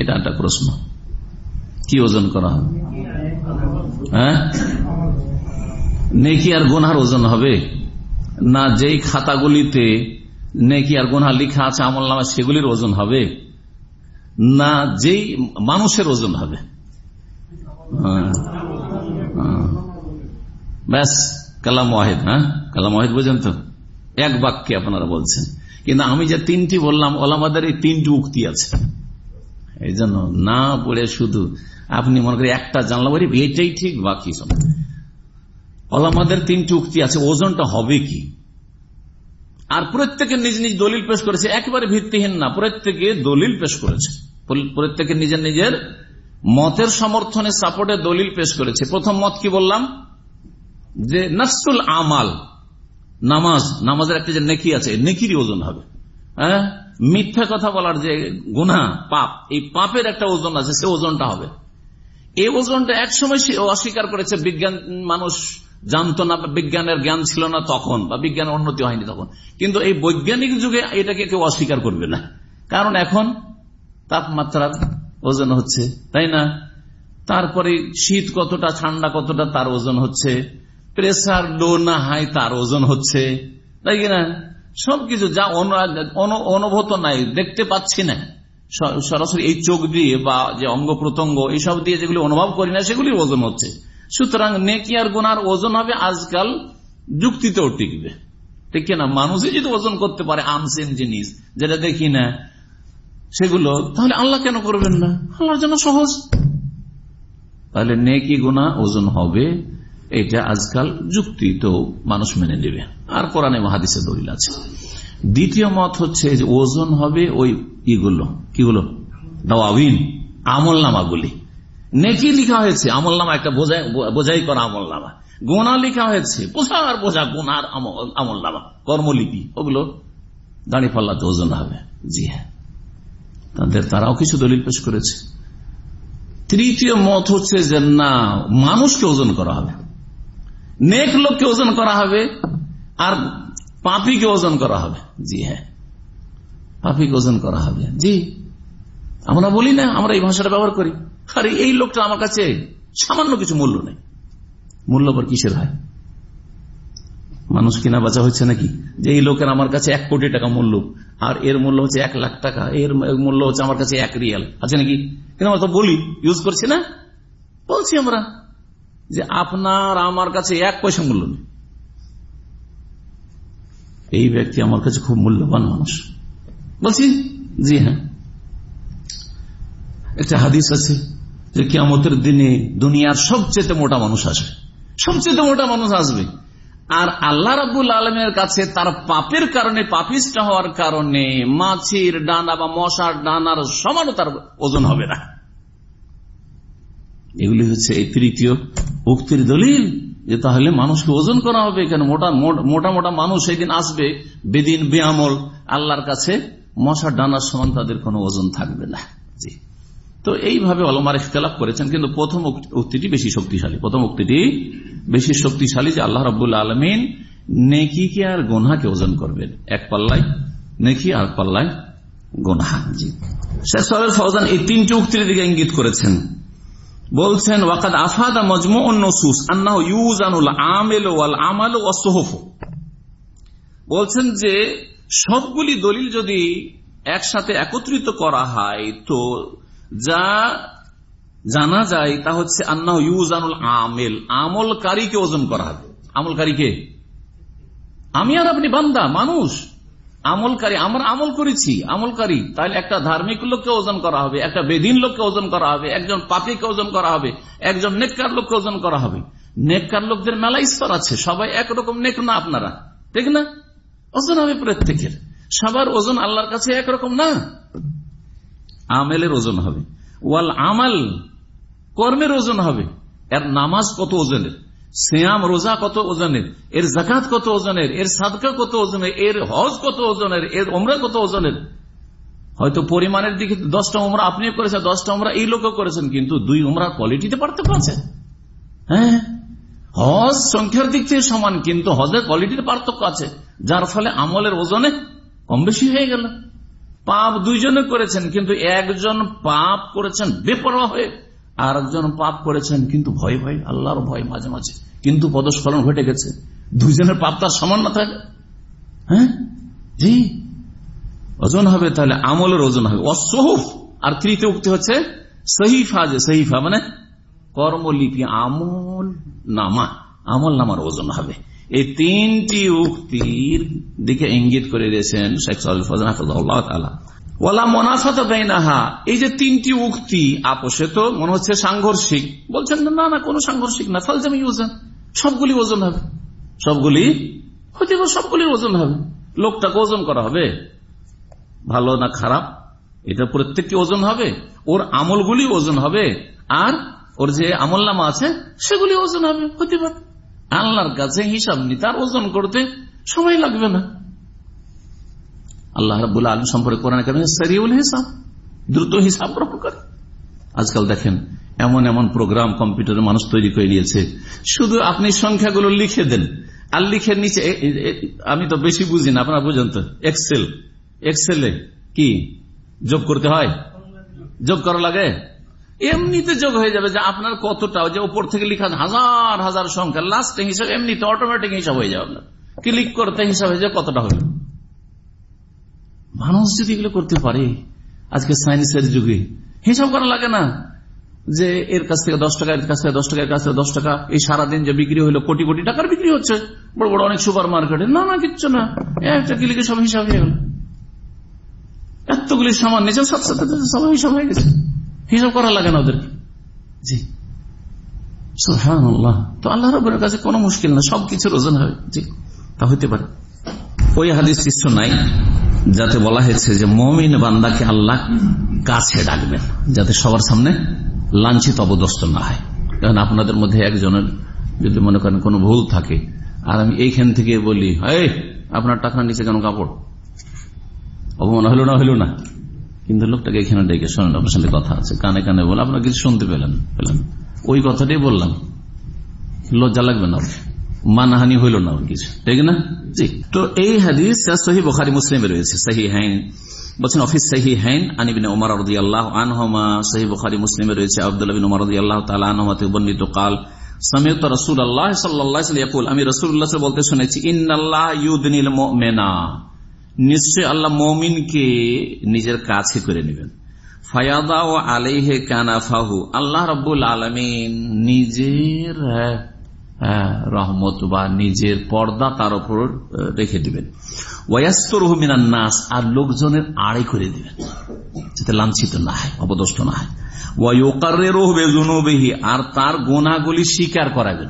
এটা একটা প্রশ্ন। কি ওজন করা হবে? হ্যাঁ? নেকি আর গোনার ওজন হবে? না, যেই খাতাগুলিতে নেকি আর গোনা লিখা আছে, আমল নামা, সেগুলির ওজন হবে? না, যেই মানুষের ওজন হবে? ব্যাস, কালাম ওয়াহেদ হ্যাঁ? কালাম ওয়াহেদ বোঝেন তো? এক বাক্যে আপনারা বলছেন। কিন্তু আমি যে তিনটি বললাম, ওলামাদের এই তিনটি উক্তি আছে। এই জন্য না পড়ে শুধু আপনি মনে করেন একটা জানলা বলি এটাই ঠিক, বাকি সব। ওলামাদের তিনটি উক্তি আছে, ওজনটা হবে কি? আর প্রত্যেকে নিজ নিজ দলিল পেশ করেছে, একেবারে ভিত্তিহীন না, প্রত্যেকে দলিল পেশ করেছে। প্রত্যেকে নিজের নিজের মতের সমর্থনে সাপোর্টে দলিল পেশ করেছে। প্রথম মত কি বললাম? যে নফসুল আমাল, নামাজ, নামাজের একটা যে নেকি আছে, নেকিরই ওজন হবে। হ্যাঁ? মিথ্যা কথা বলার যে গুনা পাপ, এই পাপের একটা ওজন আছে, সে ওজনটা হবে। এই ওজনটা একসময় অস্বীকার করেছে, বিজ্ঞান, মানুষ জানতো না, বিজ্ঞানের জ্ঞান ছিল না তখন, বা বিজ্ঞানের উন্নতি হয়নি তখন। কিন্তু এই বৈজ্ঞানিক যুগে এটাকে কেউ অস্বীকার করবে না। কারণ এখন তাপমাত্রার ওজন হচ্ছে, তাই না? তারপরে শীত কতটা, ঠান্ডা কতটা, তার ওজন হচ্ছে। প্রেসার লো না হাই তার ওজন হচ্ছে। তাই কিনা সবকিছু যা অনুভূত নাই, দেখতে পাচ্ছি না। সরাসরি এই চোখ দিয়ে বা যে অঙ্গ প্রত্যঙ্গ, এইসব দিয়ে যেগুলি অনুভব করি না, সেগুলির ওজন হচ্ছে। সুতরাং নেকি আর গুনার ওজন হবে আজকাল যুক্তিতেও টিকবে। ঠিক না মানুষই যদি ওজন করতে পারে আমসেন জিনিস, যেটা দেখি না, সেগুলো, তাহলে আল্লাহ কেন করবেন না? আল্লাহর জন্য সহজ। তাহলে নেকি গুণা ওজন হবে, এটা আজকাল যুক্তি তো মানুষ মেনে নেবে। আর কোরআনে মহাদিসে দলিল আছে। দ্বিতীয় মত হচ্ছে যে ওজন হবে ওই ইগুলো। কিগুলো? দাওয়াবিন আমল নামাগুলি। নেকি লিখা হয়েছে, আমল নামা একটা বোঝাই করা আমল নামা। গোনা লিখা হয়েছে, বোঝার বোঝা গোনার আমল নামা। কর্মলিপি, ওগুলো দাঁড়িয়ে পাল্লাতে ওজন হবে। জি হ্যাঁ। তাদের তারাও কিছু দলিল পেশ করেছে। তৃতীয় মত হচ্ছে যে না, মানুষকে ওজন করা হবে। নেক লোককে ওজন করা হবে আর পাপিকে ওজন করা হবে। জি হ্যাঁ। পাপিকে ওজন করা হবে। জি। আমরা বলি না, আমরা এই ভাষাটা ব্যবহার করি। আরে, এই লোকটা আমার কাছে সামান্য কিছু মূল্য নেই। মূল্য পর কিসের হয়? মানুষ কিনা বাঁচা হচ্ছে নাকি? যে এই লোকের আমার কাছে এক কোটি টাকা মূল্য, আর এর মূল্য হচ্ছে এক লাখ টাকা, এর মূল্য হচ্ছে আমার কাছে এক রিয়াল। আছে নাকি? কিন্তু আমরা তো বলি ইউজ করছি না। বলছি আমরা যে আপনার আমার কাছে এক পয়সা মূল্য নেই। এই ব্যক্তি আমার কাছে খুব মূল্যবান মানুষ। বলছি, জি হ্যাঁ। একটা হাদিস আছে যে কিয়ামতের দিনে দুনিয়ার সবচেয়ে মোটা মানুষ আসবে। সবচেয়ে মোটা মানুষ আসবে। আর আল্লাহ রাবুল আলমের কাছে তার পাপের কারণে, পাপিষ্ট হওয়ার কারণে মাছির ডানা বা মশার ডানার সমানও তার ওজন হবে না। এগুলি হচ্ছে এই তৃতীয় উক্তির দলিল। যে তাহলে মানুষকে ওজন করা হবে কেন মোটা মোটা মোটা মানুষ সেদিন আসবে বেদিন, বেআমল, আল্লাহর কাছে মশার ডানার সমান তাদের কোনো ওজন থাকবে না। জি। তো এইভাবে অলমার ইখতলাফ করেছেন, কিন্তু প্রথম উক্তিটি বেশি শক্তিশালী। প্রথম উক্তিটি বেশি শক্তিশালী যে আল্লাহ রবুল্লা আলমিন নেকিকে আর গোনাকে ওজন করবেন। এক পাল্লায় নেকি, আর পাল্লায় গোনা জি। শেষ ফৌজান এই তিনটি উক্তির দিকে ইঙ্গিত করেছেন। বলছেন, ওয়াকাদ আফাদা মজমু নসুস আন্না ইউজানুল আমেল ওয়াল আমাল ও সোহফ। বলছেন যে, সবগুলি দলিল যদি একসাথে একত্রিত করা হয়, তো যা জানা যায় তা হচ্ছে আন্না ইউজানুল আমেল, আমলকারীকে ওজন করা হবে। আমলকারীকে আমি আর আপনি বান্দা, মানুষ। আমলকারী, আমরা আমল করেছি, আমলকারী। তাহলে একটা ধার্মিক লোককে ওজন করা হবে, একটা বেদিন লোককে ওজন করা হবে, একজন পাপিকে ওজন করা হবে, একজন নেককার লোককে ওজন করা হবে। নেককার লোকদের মেলা স্তর আছে, সবাই একরকম নেক না আপনারা, ঠিক না? ওজন হবে প্রত্যেকের। সবার ওজন আল্লাহর কাছে একরকম না। আমেলের ওজন হবে। ওয়াল আমাল, কর্মের ওজন হবে। এর নামাজ কত ওজনের? শ্যাম রোজা কত ওজনের এর জাকাত কত ওজনের এর সাদকা কত ওজনের এর হজ কত ওজনের এর ওমরা কত ওজনের হয়তো পরিমাণের দিকে দশটা উমরা আপনি করেছেন দশটা উমরা এই লোক করেছেন কিন্তু দুই উমরার কোয়ালিটিতে পার্থক্য আছে হ্যাঁ হজ সংখ্যার দিক থেকে সমান কিন্তু হজের কোয়ালিটির পার্থক্য আছে যার ফলে আমলের ওজনে কম বেশি হয়ে গেল পাপ দুইজনে করেছেন কিন্তু একজন পাপ করেছেন বেপরোয়া হয়ে আর একজন পাপ করেছেন, কিন্তু ভয় ভয়, আল্লাহর ভয় মাঝে মাঝে। কিন্তু পদস্খলন ঘটে গেছে। দুইজনের পাপ তার সমান না থাকে? হ্যাঁ? জি? ওজন হবে তাহলে আমলের ওজন হবে। অসহুফ! আর তৃতীয় উক্তি হচ্ছে সহিফা যে সহিফা মানে কর্মলিপি, আমল নামা, আমল নামার ওজন হবে। এই তিনটি উক্তির দিকে ইঙ্গিত করে দিয়েছেন শেখ সাল্লাহ ওলা মোনাফা তো দেয় না হা এই যে তিনটি উক্তি আপোষে তো মনে হচ্ছে সাংঘর্ষিক। বলছেন না না কোনো সাংঘর্ষিক না। ফালজামি ওজন। সবগুলি ওজন হবে। সবগুলি হতে সবগুলি ওজন হবে। লোকটাকে ওজন করা হবে। ভালো না খারাপ? এটা প্রত্যেকটি ওজন হবে। ওর আমলগুলি ওজন হবে। আর ওর যে আমল নামা আছে, সেগুলি ওজন হবে। হতে পারে আল্লাহর কাছে হিসাব নিতার ওজন করতে সময় লাগবে না। আল্লাহ রাবুল আলম সম্পর্কে কোরআন কেন সরিউল হিসাব, দ্রুত হিসাব গ্রহণ করে। আজকাল দেখেন, এমন এমন প্রোগ্রাম কম্পিউটারে মানুষ তৈরি করে নিয়েছে। শুধু আপনি সংখ্যাগুলো লিখে দেন, আর লিখে নিচে আমি তো বেশি বুঝি না, আপনার বুঝেন তো। এক্সেল এক্সেলে কি যোগ করতে হয়? যোগ করা লাগে? এমনিতে যোগ হয়ে যাবে যে আপনার কতটা যে উপর থেকে লিখা হাজার হাজার সংখ্যা লাস্টে হিসাব, এমনিতে অটোমেটিক হিসাব হয়ে যাবে আপনার। ক্লিক করতে হিসাব হয়ে যাবে, কতটা হলো মানুষ যদি এগুলো করতে পারে, আজকে সায়েন্সের যুগে, হিসাব করা লাগে না যে এর কাছ থেকে দশ টাকা, এর কাছ থেকে দশ টাকা, এর কাছ থেকে দশ টাকা, এই সারাদিন যে বিক্রি হলো, কোটি কোটি টাকার বিক্রি হচ্ছে, বড় বড় অনেক সুপার মার্কেটে। না না, কিচ্ছু না। একটা ক্লিকে সব হিসাব হয়ে গেল। এতগুলি সামান নিচে সাথে সাথে সব হিসাব হয়ে গেছে। হিসাব করা লাগে না ওদেরকে। জি। হ্যাঁ আল্লাহ তো আল্লাহ রবের কাছে কোনো মুশকিল না, সবকিছুর ওজন হবে। জি, তা হইতে পারে। ওই হাদিস কিছু নাই। যাতে বলা হয়েছে যে মমিন বান্দাকে আল্লাহ কাছে ডাকবেন, যাতে সবার সামনে লাঞ্ছিত অবদস্ত না হয়। কারণ আপনাদের মধ্যে একজনের যদি মনে করেন কোনো ভুল থাকে, আর আমি এইখান থেকে বলি এই আপনার টাকার নিচে কেন কাপড়? অপমান হলো না হলো না? কিন্তু লোকটাকে এখানে ডেকে শোনেন, আপনার সাথে কথা আছে, কানে কানে বলে, আপনার কিছু শুনতে পেলেন পেলেন। ওই কথাটাই বললাম। লজ্জা লাগবে না। মানহানি হইল না কিছু, ঠিক না? জি। তো এই হাদিস সহি বোখারি মুসলিমে রয়েছে সহি হাইন বলছেন, অফিস সহি হাইন আনিবিন উমার রদি আল্লাহ আনহমা সহি বোখারি মুসলিমে রয়েছে, আব্দুল্লাহ বিন উমার রদি আল্লাহ তালা আনহমাতে বর্ণিত কাল সমিয়ত রসুল আল্লাহ সাল্লাহ আমি রসুল্লাহ বলতে শুনেছি ইন্নআল্লাহ ইউদিন মেনা নিশ্চয় আল্লাহ মমিনকে নিজের কাছে করে নেবেন। ফায়াদা ও আলাইহে কানাফাহু আল্লাহ রব্বুল আলমিন নিজের রহমত বা নিজের পর্দা তার উপর রেখে দিবেন। ওয়াস্তর নাস, আর লোকজনের আড়ে করে দিবেন। যাতে লাঞ্ছিত না হয় অবদষ্ট না হয়। ওয়াইকারের বেজুনবেহি আর তার গোনাগুলি স্বীকার করাবেন।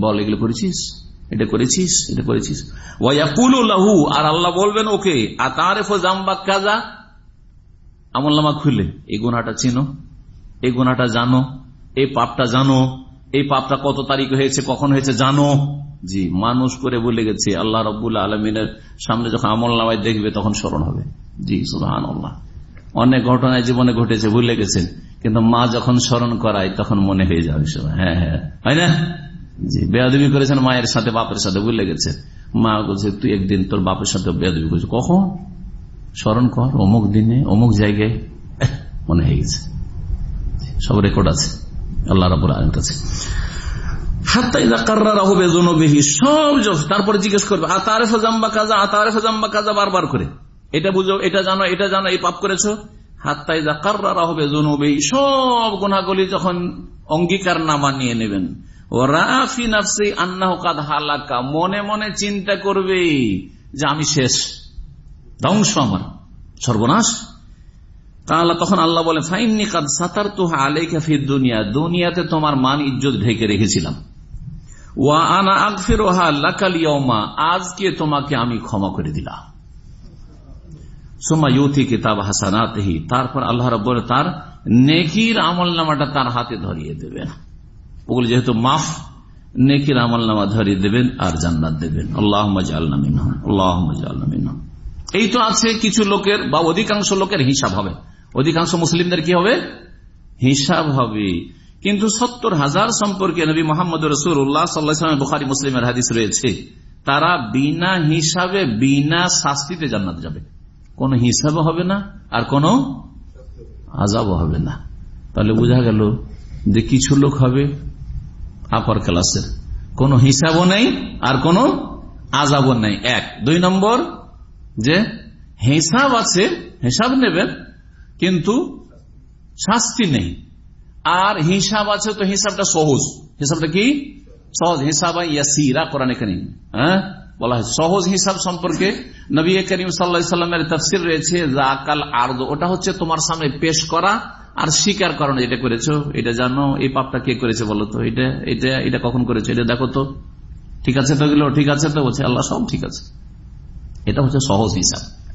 বল, এগুলো করেছিস? এটা করেছিস? এটা করেছিস? লাহু, আর আল্লাহ বলবেন, ওকে আর তার জাম্বা কাজা আমল্লামা খুলে, এই গোনাটা চিনো, এই গোনাটা জানো, এই পাপটা জানো। এই পাপটা কত তারিখ হয়েছে, কখন হয়েছে জানো? জি, মানুষ করে বলে গেছে। আল্লাহ রবুল্লা আলমিনের সামনে যখন আমল নামায় দেখবে, তখন স্মরণ হবে। জি আল্লাহ অনেক ঘটনায় জীবনে ঘটেছে, ভুলে গেছেন কিন্তু মা যখন স্মরণ করায়, তখন মনে হয়ে যাবে হ্যাঁ হ্যাঁ। হয় না? জি, বেয়াদবি করেছেন মায়ের সাথে, বাপের সাথে, ভুলে গেছে। মা বলছে, তুই একদিন তোর বাপের সাথে বেয়াদবি করেছে কখন? স্মরণ কর, অমুক দিনে, অমুক জায়গায়। মনে হয়ে গেছে। সব রেকর্ড আছে। আল্লাহ রাবুল আলম কাছে। তারপরে জিজ্ঞেস করবে, আতারেফা জাম্বা কাজা আতারেফা জাম্বা কাজা বারবার করে। এটা বুঝো, এটা জানো এটা জানো, এই পাপ করেছ? হাত্তাই যা কার্রা হবে জনবে সব গুণাগুলি যখন অঙ্গীকার নামা নিয়ে নেবেন। মনে মনে চিন্তা করবে যে আমি শেষ। ধ্বংস আমার, সর্বনাশ। তাহলে তখন আল্লাহ বলে ফাইননি কাদ সাতার তো আলেখা ফির দুনিয়া, দুনিয়াতে তোমার মান ইজ্জত ঢেকে রেখেছিলাম। ওয়া আনা আকফির ওহা লাকালিয়মা আজকে তোমাকে আমি ক্ষমা করে দিলাম। কিতাব হাসানাতহি, তারপর আল্লাহ রব তার নেকির আমল নামাটা তার হাতে ধরিয়ে দেবেন। ওগুলো যেহেতু মাফ, নেকির আমল নামা ধরিয়ে দেবেন আর জান্নাত দেবেন। আল্লাহ আল্লাহ আল্লাহ এই তো আছে কিছু লোকের বা অধিকাংশ লোকের হিসাব হবে। অধিকাংশ মুসলিমদের কি হবে? হিসাব হবে। কিন্তু সত্তর হাজার সম্পর্কে নবী মোহাম্মদ রসুল্লাহ সাল্লাহ বুখারি, মুসলিমের হাদিস রয়েছে, তারা বিনা হিসাবে, বিনা শাস্তিতে জান্নাত যাবে। কোন হিসাব হবে না, আর কোন আজাব হবে না। তাহলে বোঝা গেল যে কিছু লোক হবে আপার ক্লাসের কোন হিসাবও নেই, আর কোন আজাবও নেই। এক। দুই নম্বর, যে হিসাব আছে, হিসাব নেবেন কিন্তু শাস্তি নেই। আর হিসাব আছে তো হিসাবটা সহজ। হিসাবটা কি? সহজ। হিসাব কোরআন হ্যাঁ? বলা হয়েছে। সহজ হিসাব সম্পর্কে নবী করিম সাল্লামের তফসির রয়েছে জাকাল আর্দ। ওটা হচ্ছে তোমার সামনে পেশ করা আর স্বীকার করানো। এটা করেছ? এটা জানো? এই পাপটা কে করেছে বলো তো? এটা এটা এটা কখন করেছ? এটা দেখো তো। ঠিক আছে তো গেল ঠিক আছে তো? বলছে, আল্লাহ সব ঠিক আছে। এটা হচ্ছে সহজ হিসাব।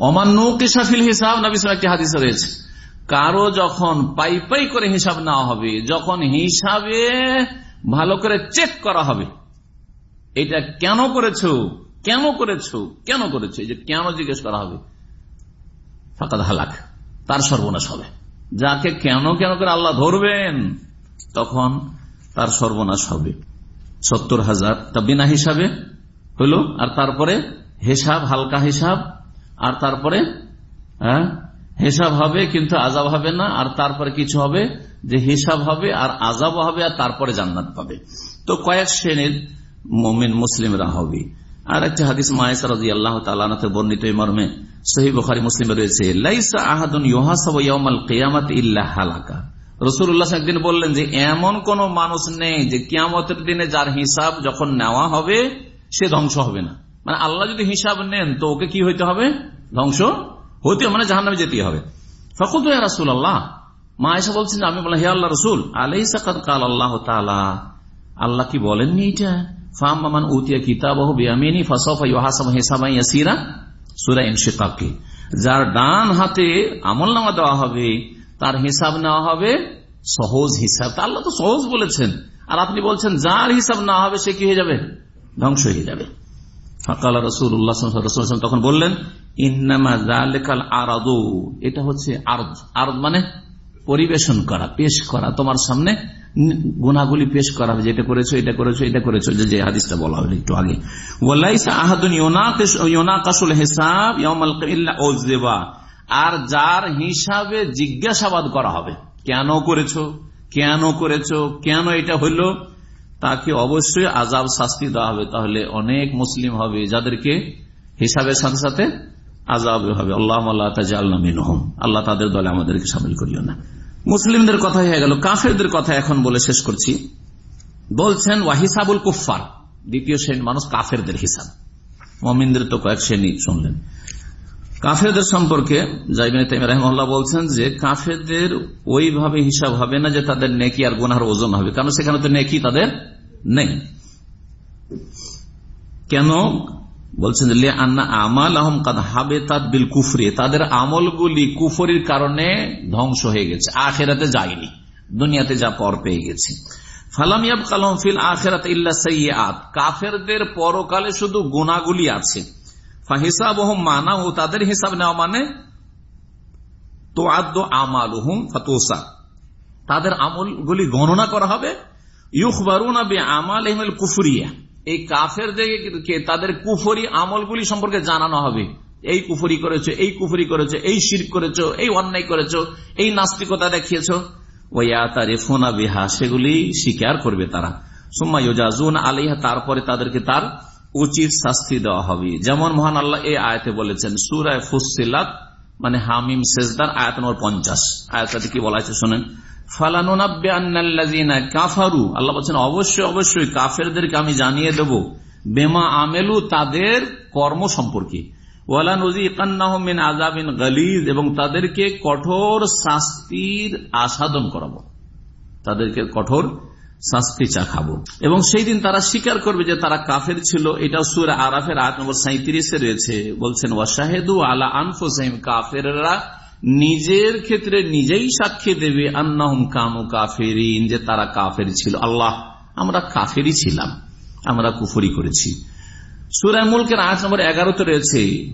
অমান্য কিসাফিল হিসাব, নবী একটি হাদিস রয়েছে। কারও যখন পাই পাই করে হিসাব নেওয়া হবে, যখন হিসাবে ভালো করে চেক করা হবে, এটা কেন করেছ? কেন করেছ? কেন করেছ? যে কেন জিজ্ঞেস করা হবে? ফাঁকাদ হালাক, তার সর্বনাশ হবে। যাকে কেন কেন করে আল্লাহ ধরবেন, তখন তার সর্বনাশ হবে। সত্তর হাজার তা বিনা হিসাবে হইল আর তারপরে হিসাব, হালকা হিসাব আর তারপরে হিসাব হবে কিন্তু আজাব হবে না, আর তারপরে কিছু হবে যে হিসাব হবে আর আজাব হবে আর তারপরে জান্নাত পাবে। তো কয়েক শ্রেণির মমিন মুসলিমরা হবে। আর একটা হাদিস মায়েসা আল্লাহ তালাতে বর্ণিত মর্মে সহি বখারি মুসলিম রয়েছে, লাইসা আহাদুন ইহাসাব কিয়ামাত ইল্লা হালাকা। রসুল্লাহ একদিন বললেন যে, এমন কোন মানুষ নেই যে কিয়ামতের দিনে যার হিসাব যখন নেওয়া হবে, সে ধ্বংস হবে না। মানে আল্লাহ যদি হিসাব নেন, তো ওকে কি হইতে হবে? ধ্বংস হইতে মানে জাহান নামে যেতে হবে। ফকুত রাসুল আল্লাহ মা এসে বলছেন আমি বললাম, হে আল্লাহ রসুল কাল আল্লাহ আল্লাহ কি বলেননি এটা যার ডান হাতে আমল নামা দেওয়া হবে, তার হিসাব নেওয়া হবে সহজ হিসাব। তা আল্লাহ তো সহজ বলেছেন। আর আপনি বলছেন, যার হিসাব না হবে, সে কি হয়ে যাবে? ধ্বংস হয়ে যাবে। তখন বললেন এটা হচ্ছে আরদ। আরদ মানে পরিবেশন করা, পেশ করা। তোমার সামনে গুনাগুলি পেশ করা হবে, যেটা করেছ, এটা করেছ এটা করেছ, যে হাদিসটা বলা হলো একটু আগে। আর যার হিসাবে জিজ্ঞাসাবাদ করা হবে, কেন করেছ? কেন করেছ? কেন এটা হইল তাকে অবশ্যই আজাব শাস্তি দেওয়া হবে। তাহলে অনেক মুসলিম হবে যাদেরকে হিসাবের সাথে সাথে আজাব হবে। আল্লাহ আল্লাহ আল্লাহ তাদের দলে আমাদেরকে সামিল করিও না। মুসলিমদের কথা হয়ে গেল। কাফেরদের কথা এখন বলে শেষ করছি। বলছেন ওয়াহিসাবুল কুফার দ্বিতীয় শ্রেণি মানুষ কাফেরদের হিসাব। মমিনদের তো কয়েক শ্রেণি শুনলেন। কাফেরদের সম্পর্কে বলছেন যে কাফেরদের ওইভাবে হিসাব হবে না যে তাদের নেকি আর গুনার ওজন হবে, কারণ সেখানে তো নেকি তাদের নেই। কেন? বলছেন আমাল আহম কাদ হাবে তাদ বিল কুফরি, তাদের আমলগুলি কুফরির কারণে ধ্বংস হয়ে গেছে, আখেরাতে যায়নি, দুনিয়াতে যা পর পেয়ে গেছে। ফালামিয়াব কালম ফিল আখেরাত ইল্লা সৈয়াত কাফেরদের পরকালে শুধু গুণাগুলি আছে। হিসাব মানা ও তাদের হিসাব নেওয়া মানে তো আদ্য আমাল হুম ফাতোসা তাদের আমলগুলি গণনা করা হবে। আমাল এহমেল কুফরিয়া এই কাফেরদেরকে তাদের কুফরি আমলগুলি সম্পর্কে জানানো হবে। এই কুফরি করেছ, এই কুফরি করেছ, এই শির করেছ, এই অন্যায় করেছ, এই নাস্তিকতা দেখিয়েছ। ওয়া তারে ফোনা বিহা, সেগুলি স্বীকার করবে তারা। সুম্মা ইজাজুন আলিহা তারপরে তাদেরকে তার উচিত শাস্তি দেওয়া হবে। যেমন মহান আল্লাহ এই আয়তে বলেছেন সুরায় ফুসিলাত মানে হামিম শেষদার আয়াত নম্বর পঞ্চাশ। আয়াতটাতে কি বলা আছে শোনেন? তাদের কর্ম সম্পর্কে। এবং তাদেরকে কঠোর শাস্তির আসাদন করাবো। তাদেরকে কঠোর শাস্তি চা খাব। এবং সেই দিন তারা স্বীকার করবে যে তারা কাফের ছিল। এটা সুর আরাফের আট নম্বর সাঁত্রিশে রয়েছে। বলছেন, ওয়াশাহেদু আলা আনফোসাইম কাফেররা নিজের ক্ষেত্রে নিজেই সাক্ষী দেবে আন্নাহম কানু কাফেরিন, যে তারা কাফের ছিল। আল্লাহ, আমরা কাফেরই ছিলাম। আমরা কুফরি করেছি। সুরায় মুলকের আট নম্বর এগারোতে রয়েছে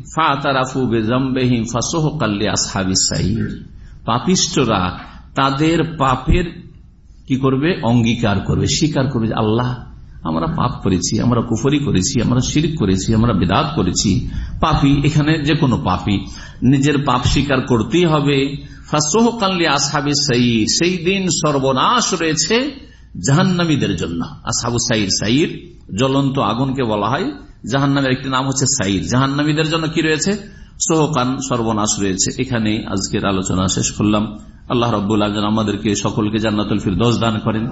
পাপিষ্টরা তাদের পাপের কি করবে? অঙ্গীকার করবে, স্বীকার করবে আল্লাহ, আমরা পাপ করেছি, আমরা কুফরি করেছি, আমরা শিরিক করেছি, আমরা বেদাত করেছি। পাপি এখানে যে কোনো পাপি। নিজের পাপ স্বীকার করতেই হবে। সেই দিন সর্বনাশ রয়েছে জাহান্নামীদের জন্য। আসাবু সাইর সাইর জ্বলন্ত আগুনকে বলা হয়। জাহান্নামের একটি নাম হচ্ছে সাইর জাহান্নামীদের জন্য কি রয়েছে? সোহকান সর্বনাশ রয়েছে। এখানে আজকের আলোচনা শেষ করলাম। আল্লাহ রব্বুল আলম আমাদেরকে সকলকে জান্নাতুল ফির দোষ দান করেন,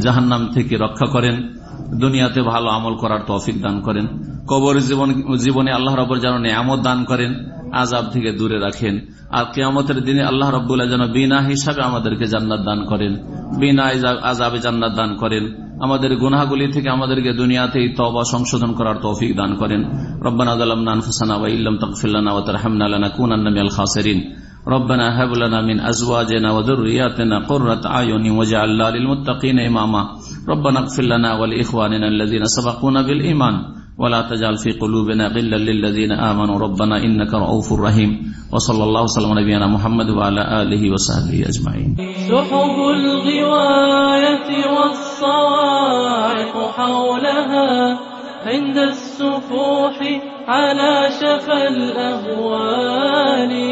জাহান্নাম থেকে রক্ষা করেন, দুনিয়াতে ভালো আমল করার তৌফিক দান করেন, কবর জীবন জীবনে আল্লাহ রব্বর যেন নিয়ামত দান করেন আজাব থেকে দূরে রাখেন আর কেয়ামতের দিনে আল্লাহ রব্বুল্লাহ যেন বিনা হিসাবে আমাদেরকে জান্নাত দান করেন বিনা আজাবে জান্নাত দান করেন আমাদের গুনাহগুলি থেকে আমাদেরকে দুনিয়াতেই তবা সংশোধন করার তৌফিক দান করেন রব্বানা আদালামনা আনফুসানা ওয়া ইল্লাম তাগফির ওয়া তারহামনা লানাকুনান্না মিনাল খাসিরিন ربنا هب لنا من ازواجنا وذرياتنا قرة اعين واجعلنا للمتقين اماما ربنا اغفر لنا ولاخواننا الذين سبقونا بالايمان ولا تجعل في قلوبنا غلا للذين آمنوا. ربنا إنك رؤوف رحيم. وصلى الله وسلم على نبينا محمد وعلى آله وصحبه أجمعين. سحب الغواية والصواعق حولها عند السفوح على شفا الأهوال